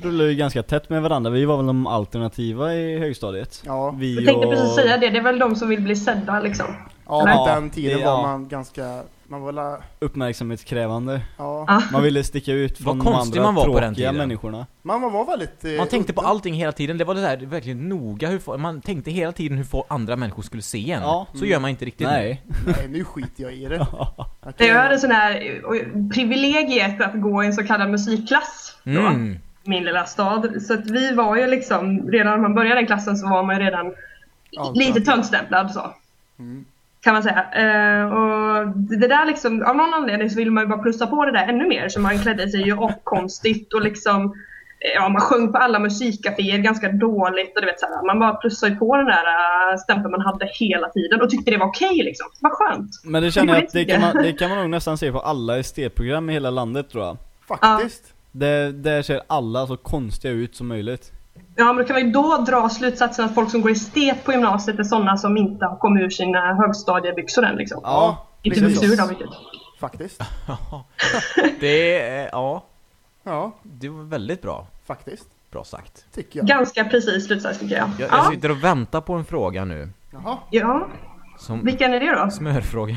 rullade ju ganska tätt med varandra, vi var väl de alternativa i högstadiet. Ja, Vi Jag tänkte och... precis säga det, det är väl de som vill bli sedda liksom. ja på den tiden det- var ja. man ganska, man var väl, Uppmärksamhetskrävande. ja. Ah. Man ville sticka ut från Vad de konstig andra man var på den tråkiga tiden. människorna. Man var väldigt... eh, Man tänkte på allting hela tiden, det var det där verkligen noga hur man tänkte hela tiden hur få andra människor skulle se en. Ja. Så gör man inte riktigt Nej. Nej, nu skiter jag i det. Okej. Jag hade sån här privilegiet att gå i en så kallad musikklass. Mm. min lilla stad. Så att vi var ju liksom, redan när man började den klassen så var man ju redan Ja, lite ja. töntstämplad så. Mm. Kan man säga. Eh, och det där liksom, av någon anledning så vill man ju bara plussa på det där ännu mer. Så man klädde sig ju konstigt och liksom eh, Ja, man sjöng på alla musikcaféer ganska dåligt och du vet så här, man bara plussade ju på den där äh, stämpeln man hade hela tiden och tyckte det var okej liksom. Vad skönt. Men det känner jag att det kan, man, det kan man nog nästan se på alla estetprogram i hela landet tror jag. Faktiskt. Det, där ser alla så konstiga ut som möjligt. Ja, men då kan man ju då dra slutsatsen att folk som går estet på gymnasiet är sådana som inte har kommit ur sina högstadiebyxor än liksom. Ja, Inte precis. byxor då, vilket. Faktiskt. Det är, ja, Ja, det var väldigt bra. faktiskt. bra sagt. Tycker jag. Ganska precis slutsats tycker jag. Jag, jag Ja, sitter och väntar på en fråga nu. Jaha. ja. Som Vilken är det då? smörfrågan.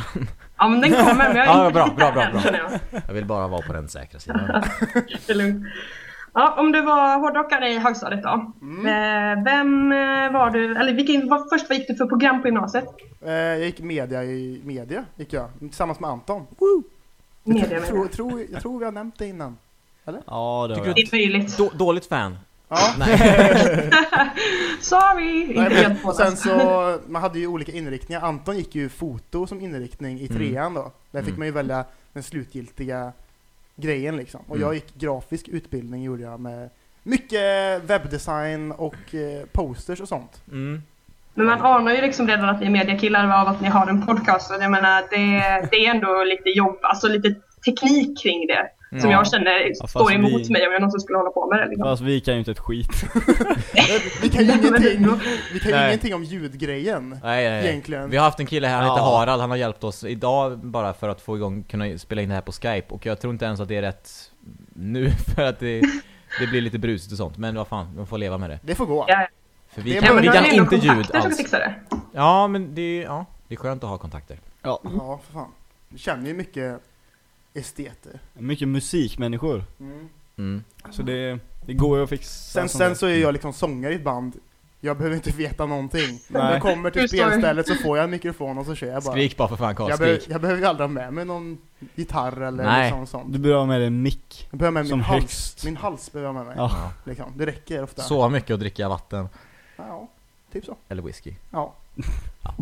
Ja men den kommer, men jag är Ja, inte bra, bra, bra, bra. jag. Jag vill bara vara på den säkra sidan. Det är lugnt. Ja, om du var hårdrockare i högstadiet då. Mm. Eh, vem eh, var du, eller vilken, vad, först vad gick du för program på gymnasiet? Eh, jag gick media i media, gick jag. Tillsammans med Anton. Media, Jag tror, media. tror, jag tror vi har nämnt det innan. Ja, det har Tycker jag. Det är möjligt. Då, dåligt fan. Ja. Sorry! Inte Nej, men, sen så, man hade ju olika inriktningar. Anton gick ju foto som inriktning i Mm. trean då. Där fick Mm. man ju välja den slutgiltiga grejen liksom. Och Mm. jag gick grafisk utbildning gjorde jag med mycket webbdesign och eh, posters och sånt. Mm. Men man anar ju liksom redan att ni är mediakillar av att ni har en podcast. Och jag menar, det, det är ändå lite jobb, alltså lite teknik kring det. Som Ja. jag känner fast står emot vi- mig om jag någonsin skulle hålla på med det. Liksom. Fast vi kan ju inte ett skit. Vi kan ju ingenting, det- vi kan ingenting om ljudgrejen. Nej, nej, nej. Egentligen. Vi har haft en kille här, han heter Ja. Harald, han har hjälpt oss idag bara för att få igång, kunna spela in det här på Skype och jag tror inte ens att det är rätt nu för att det, det blir lite brusigt och sånt, men vad fan, man får leva med det. Det får gå. Ja, För vi Det är kan, vi kan inte ljud som alls. fixa det. Ja, men det är, ja, det är skönt att ha kontakter. Ja. Ja, för fan. Vi känner ju mycket esteter. Mycket musikmänniskor. Mm. Så det, det går ju att fixa. Sen, sånt sen så är jag liksom sångare i ett band. Jag behöver inte veta någonting. När Nej. jag kommer till spelstället så får jag en mikrofon och så kör jag bara. Skrik bara för fan Karl, jag, behöver, jag behöver ju aldrig ha med mig någon gitarr eller Nej. liksom sånt. Du behöver ha med dig en mick. Jag behöver med Som min hals. högst. Min hals behöver jag ha med mig. Ja. Ja. Liksom. Det räcker ofta. Sova mycket och dricka vatten. Ja, typ så. Eller whisky. Ja. Ja,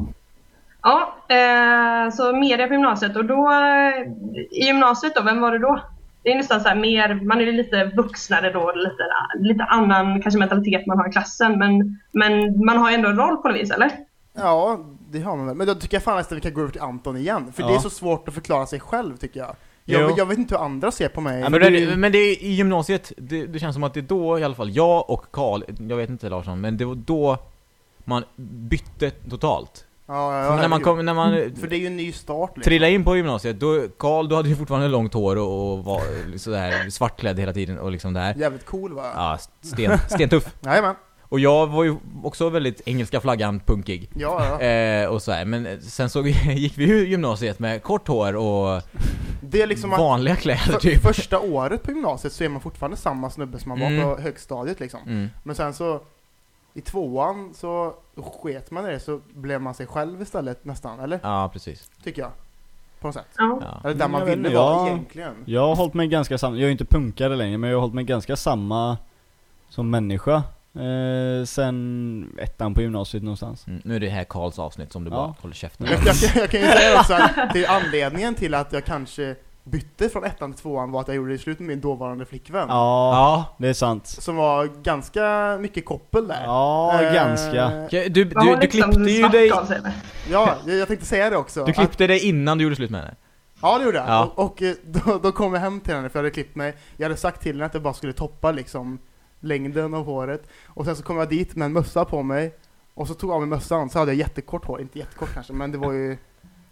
eh, så media på gymnasiet och då i gymnasiet då, vem var det då? Det är nästan så här mer, man är lite vuxnare då, lite, lite annan kanske mentalitet man har i klassen men, men man har ju ändå en roll på något vis eller? Ja, det har man väl. Men då tycker jag fan nästan vi kan gå över till Anton igen. För Ja. det är så svårt att förklara sig själv tycker jag. Jag, jag vet inte hur andra ser på mig. Ja, men det, men det är i gymnasiet, det, det känns som att det är då i alla fall, jag och Karl, jag vet inte Larsson, men det var då man bytte totalt. Ja, ja, när man kom, när man För det är ju en ny start liksom. trillade in på gymnasiet, då, Karl, du hade ju fortfarande långt hår och, och var sådär svartklädd hela tiden och liksom där. Jävligt cool va? Ja, sten, stentuff. Jajamän. Och jag var ju också väldigt engelska flaggan punkig. Ja, ja. Eh, och så här. men sen så gick vi ju gymnasiet med kort hår och Det är liksom vanliga kläder för, typ. första året på gymnasiet så är man fortfarande samma snubbe som man var Mm. på högstadiet liksom. Mm. Men sen så i tvåan så sket man i det så blev man sig själv istället nästan, eller? Ja, precis. Tycker jag. På något sätt. Ja. Eller där man jag ville vara egentligen. Jag har hållit mig ganska samma, jag är ju inte punkare längre men jag har hållit mig ganska samma som människa. Eh, sen ettan på gymnasiet någonstans. Mm. Nu är det här Karls avsnitt som du Ja. bara håller käften. Jag, jag, jag kan ju säga också att det är anledningen till att jag kanske bytte från ettan till tvåan var att jag gjorde det slut med min dåvarande flickvän. Ja, Ja. det är sant. Som var ganska mycket koppel där. Ja, Eh, ganska. Du, du, du liksom klippte ju dig? Ja, jag, jag tänkte säga det också. Du att- klippte dig innan du gjorde slut med henne? Ja, det gjorde jag. Ja. Och, och eh, då, då kom jag hem till henne för jag hade klippt mig. Jag hade sagt till henne att jag bara skulle toppa liksom längden av håret. Och sen så kom jag dit med en mössa på mig. Och så tog jag av mig mössan, så hade jag jättekort hår. Inte jättekort kanske, men det var ju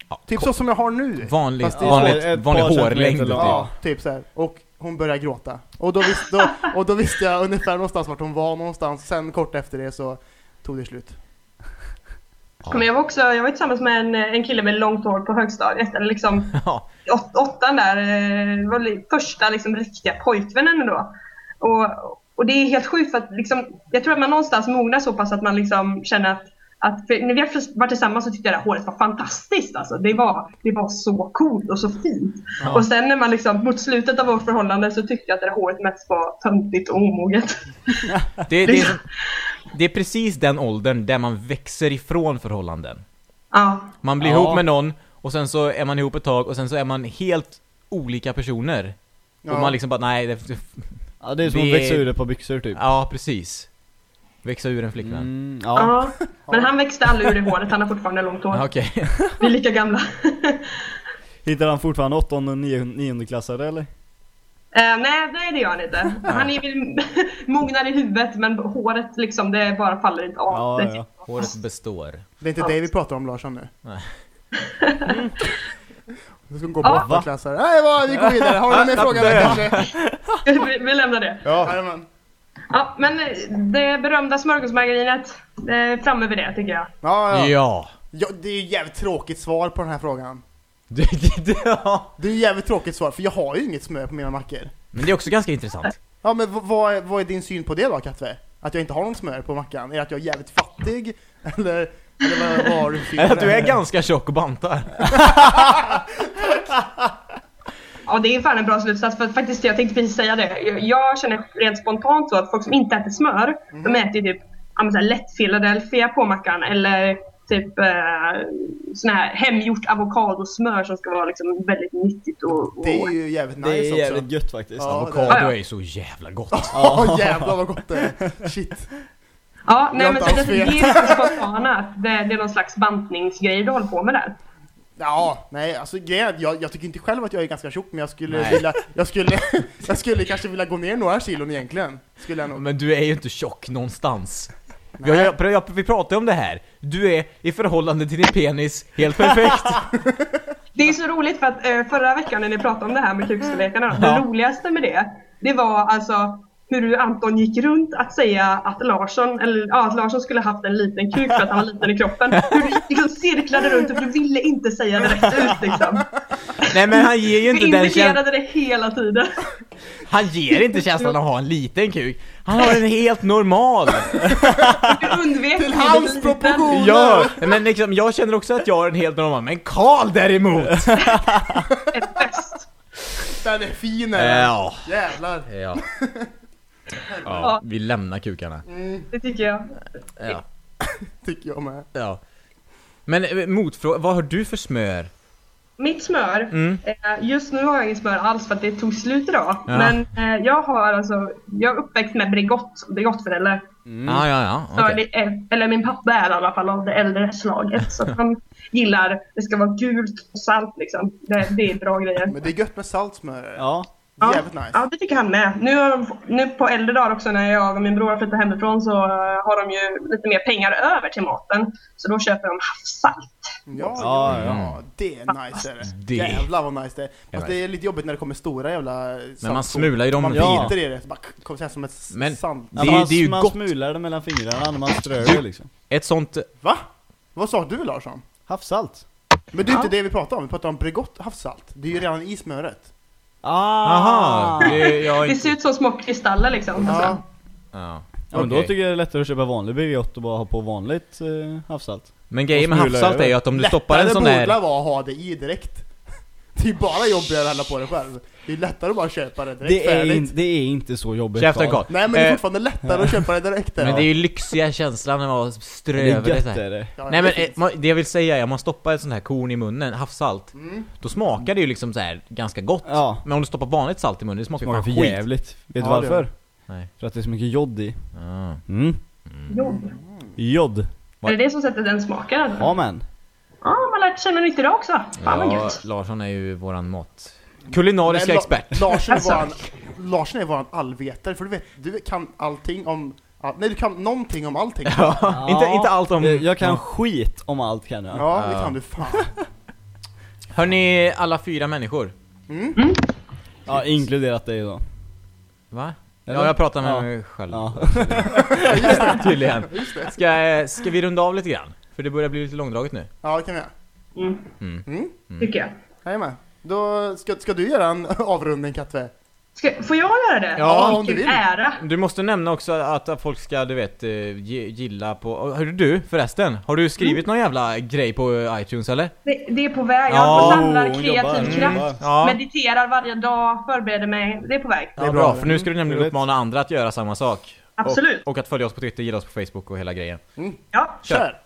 Ja, typ så som jag har nu. Vanlig, Fast det är vanlig, ett vanlig par centimeter hårlängd lång. typ. Ja, typ så här. Och hon började gråta. Och då, visste, då, och då visste jag ungefär någonstans vart hon var någonstans. Sen kort efter det så tog det slut. Men jag var också, jag var tillsammans med en, en kille med långt hår på högstadiet, eller liksom Ja. åt, åttan där, eh, var li- första liksom riktiga pojkvännen då. Och, och det är helt sjukt för att liksom, jag tror att man någonstans mognar så pass att man liksom känner att att för när vi har varit tillsammans så tyckte jag det här håret var fantastiskt. Alltså. Det, var, det var så coolt och så fint. Ja. Och sen när man liksom, mot slutet av vårt förhållande så tyckte jag att det där håret mest var töntigt och omoget. Det, det, är, det är precis den åldern där man växer ifrån förhållanden. Ja, Man blir Ja. ihop med någon, och sen så är man ihop ett tag, och sen så är man helt olika personer. Ja. Och man liksom bara, nej, det, Ja, det är som att växa ur ett par byxor typ. ja precis. Växa ur en flickvän. Mm, ja. ja. Men han växte aldrig ur det håret, han har fortfarande långt hår. Okej. Vi är lika gamla. Hittar han fortfarande åttonde och nio- niondeklassare eller? Eh, nej, nej det gör han inte. Han är väl mognare i huvudet men håret liksom, det bara faller inte av. Ja, Det- ja. Håret består. Det är inte Ja. det vi pratar om Larsson nu. Nej. Vi ska gå Ja. bort klassare. Nej, vi går vidare. Har du någon mer fråga där kanske? vi, vi lämnar det. Ja. Ja, men eh, det berömda smörgåsmargarinet, är framme vid det tycker jag. Ja, ja. Ja. ja. Det är ju jävligt tråkigt svar på den här frågan. Det, det, det, ja. Det är ju jävligt tråkigt svar, för jag har ju inget smör på mina mackor. Men det är också ganska intressant. Ja, men vad är, vad är din syn på det då, Katve? Att jag inte har någon smör på mackan? Är det att jag är jävligt fattig? Eller, eller vad, har du för på Att du är ganska tjock och bantar. Ja, det är fan en bra slutsats för faktiskt jag tänkte precis säga det. Jag- känner rent spontant så att folk som inte äter smör, de äter ju typ ja, men så här lätt Philadelphia på mackan eller typ eh, sån här hemgjort avokadosmör som ska vara liksom väldigt nyttigt och, och Det är ju jävligt nice Det är också. jävligt gött faktiskt. Ja, Avokado är ju så jävla gott. Ja, jävlar vad gott det är. Shit. Ja, nej men så det, det är lite spontana att det, det är någon slags bantningsgrej du håller på med där. Ja, nej alltså grejen jag, jag tycker inte själv att jag är ganska tjock men jag skulle Nej. vilja, jag skulle, jag skulle kanske vilja gå ner några kilon egentligen. Skulle jag nog. Men du är ju inte tjock någonstans. Vi, har, jag, jag, vi pratade om det här. Du är i förhållande till din penis helt perfekt. Det är så roligt för att eh, förra veckan när ni pratade om det här med kukstorlekarna, det roligaste med det, det var alltså hur Anton gick runt att säga att Larsson, eller, ja, att Larsson skulle haft en liten kuk för att han var liten i kroppen. Hur du liksom cirklade runt och du ville inte säga det rätt ut liksom. Nej men han ger ju inte den känslan. indikerade det hela tiden. Han ger inte känslan att ha en liten kuk. Han har en helt normal. Du undvek Till hans proportioner! Ja, men liksom, jag känner också att jag har en helt normal. Men Karl däremot! Ett bäst. Den är fin är den. Ja. Jävlar. Ja. Ja. Vi lämnar kukarna. Det tycker jag. Ja. Tycker jag med. ja. Men eh, motfråga, vad har du för smör? Mitt smör, Mm. eh, just nu har jag inget smör alls för att det tog slut idag. Ja. Men eh, jag har alltså, jag är uppväxt med Bregott, Bregottföräldrar. Ja, ja, ja. Så okej. det är, eller min pappa är i alla fall av det äldre slaget. Så han gillar, det ska vara gult och salt liksom. Det, det är bra grejer. Men det är gött med saltsmör. Ja. Ja, Jävligt nice. ja, det tycker han med. Nu, har nu på äldre dagar också när jag och min bror flyttar hemifrån så eh, har de ju lite mer pengar över till maten. Så då köper de havssalt. Ja, Ja, ja. Det är nice är det. Det- Jävlar vad nice det är. Fast det är lite jobbigt när det kommer stora jävla Men man smular ju dem Man Ja. biter i det, så bara kommer det som ett Men- sand. Det man, det är ju man gott. smular det mellan fingrarna när man strör det liksom. Ett sånt... Va? Vad sa du Larsson? Havssalt. Men det är inte det vi pratar om, vi pratar om Bregott havssalt. Det är ju redan i smöret. Ah. Aha! Det, jag Det ser ut som små kristaller liksom. Ja. Alltså. Ja. Ja, men då Okej. tycker jag det är lättare att köpa vanlig Bregott och bara ha på vanligt eh, havssalt. Men grejen med havssalt är ju att om du stoppar en Lättare sån borde där... vara att ha det i direkt. Det är bara jobbigare att hälla på det själv. Det är lättare att bara köpa det direkt Det är, färdigt. in, det är inte så jobbigt Käften Karl. Nej men det är Eh, fortfarande lättare att köpa det direkt. Men ja. det är ju lyxiga känslan när man strö Det är det är det. Ja, Nej men det eh, man- det jag vill säga är, om man stoppar ett sånt här korn i munnen, havssalt, Mm. då smakar det ju liksom så här ganska gott. Ja. Men om du stoppar vanligt salt i munnen, det smakar Smakar för skit. jävligt. Vet du Ja, varför? Nej. För att det är så mycket jod i. Ah. Mm. Jobb. Jod. Är det det som sätter den smaken? Ja, Ja men. man lärt känna nytt idag också. Fan vad Ja, gött. Larsson är ju våran mat... Kulinariska Men La- expert. Larsson är Alltså. våran, Larsson är våran allvetare, för du vet, du kan allting om... all- Nej du kan någonting om allting. Ja, Ja, inte, inte allt om... Eh, Jag kan Ja. skit om allt kan jag. det Ja. kan du fan. Hörni, alla fyra människor. Ja, inkluderat dig då. Va? Eller? Ja, jag pratar med Ja. mig själv. Ja. Tydligen. Ska, ska vi runda av lite grann? För det börjar bli lite långdraget nu. Ja det kan vi göra. Mm, Mm. tycker jag. Jajamän. Då ska, ska du göra en avrundning Katve? Ska, får jag göra det? Ja, om du vill. ära. Du måste nämna också att folk ska, du vet, eh, gi- gilla på... Hörru du, förresten. Har du skrivit någon jävla grej på eh, iTunes eller? Det, det är på väg. Jag Ja, samlar kreativ jobbar. kraft. Mm. Ja. Mediterar varje dag, förbereder mig. Det är på väg. Det är Ja, bra, för nu ska du nämligen Trevligt. uppmana andra att göra samma sak. Absolut. Och, och att följa oss på Twitter, gilla oss på Facebook och hela grejen. Ja. Kör!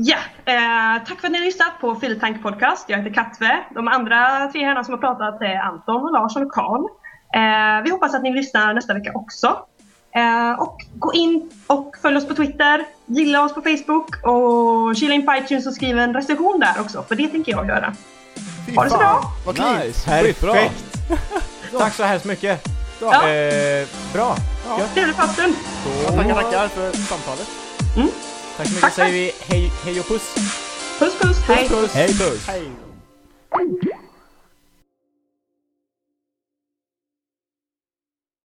Ja, eh, tack för att ni har lyssnat på Filetank Podcast. Jag heter Katve. De andra tre herrarna som har pratat är Anton, och Larsson och Karl. Eh, vi hoppas att ni lyssnar nästa vecka också. Eh, och gå in och följ oss på Twitter, gilla oss på Facebook och kila in på iTunes och skriv en recension där också, för det tänker jag göra. Fy Ha det så bra. Vad! Nice. Perfekt. Tack så hemskt mycket. Ja. Eh, bra. Trevlig pastund! Ja, tackar tackar för samtalet. Tack så mycket säger vi hej, hej och puss. Puss puss, hej! Puss! Hej puss. Hej!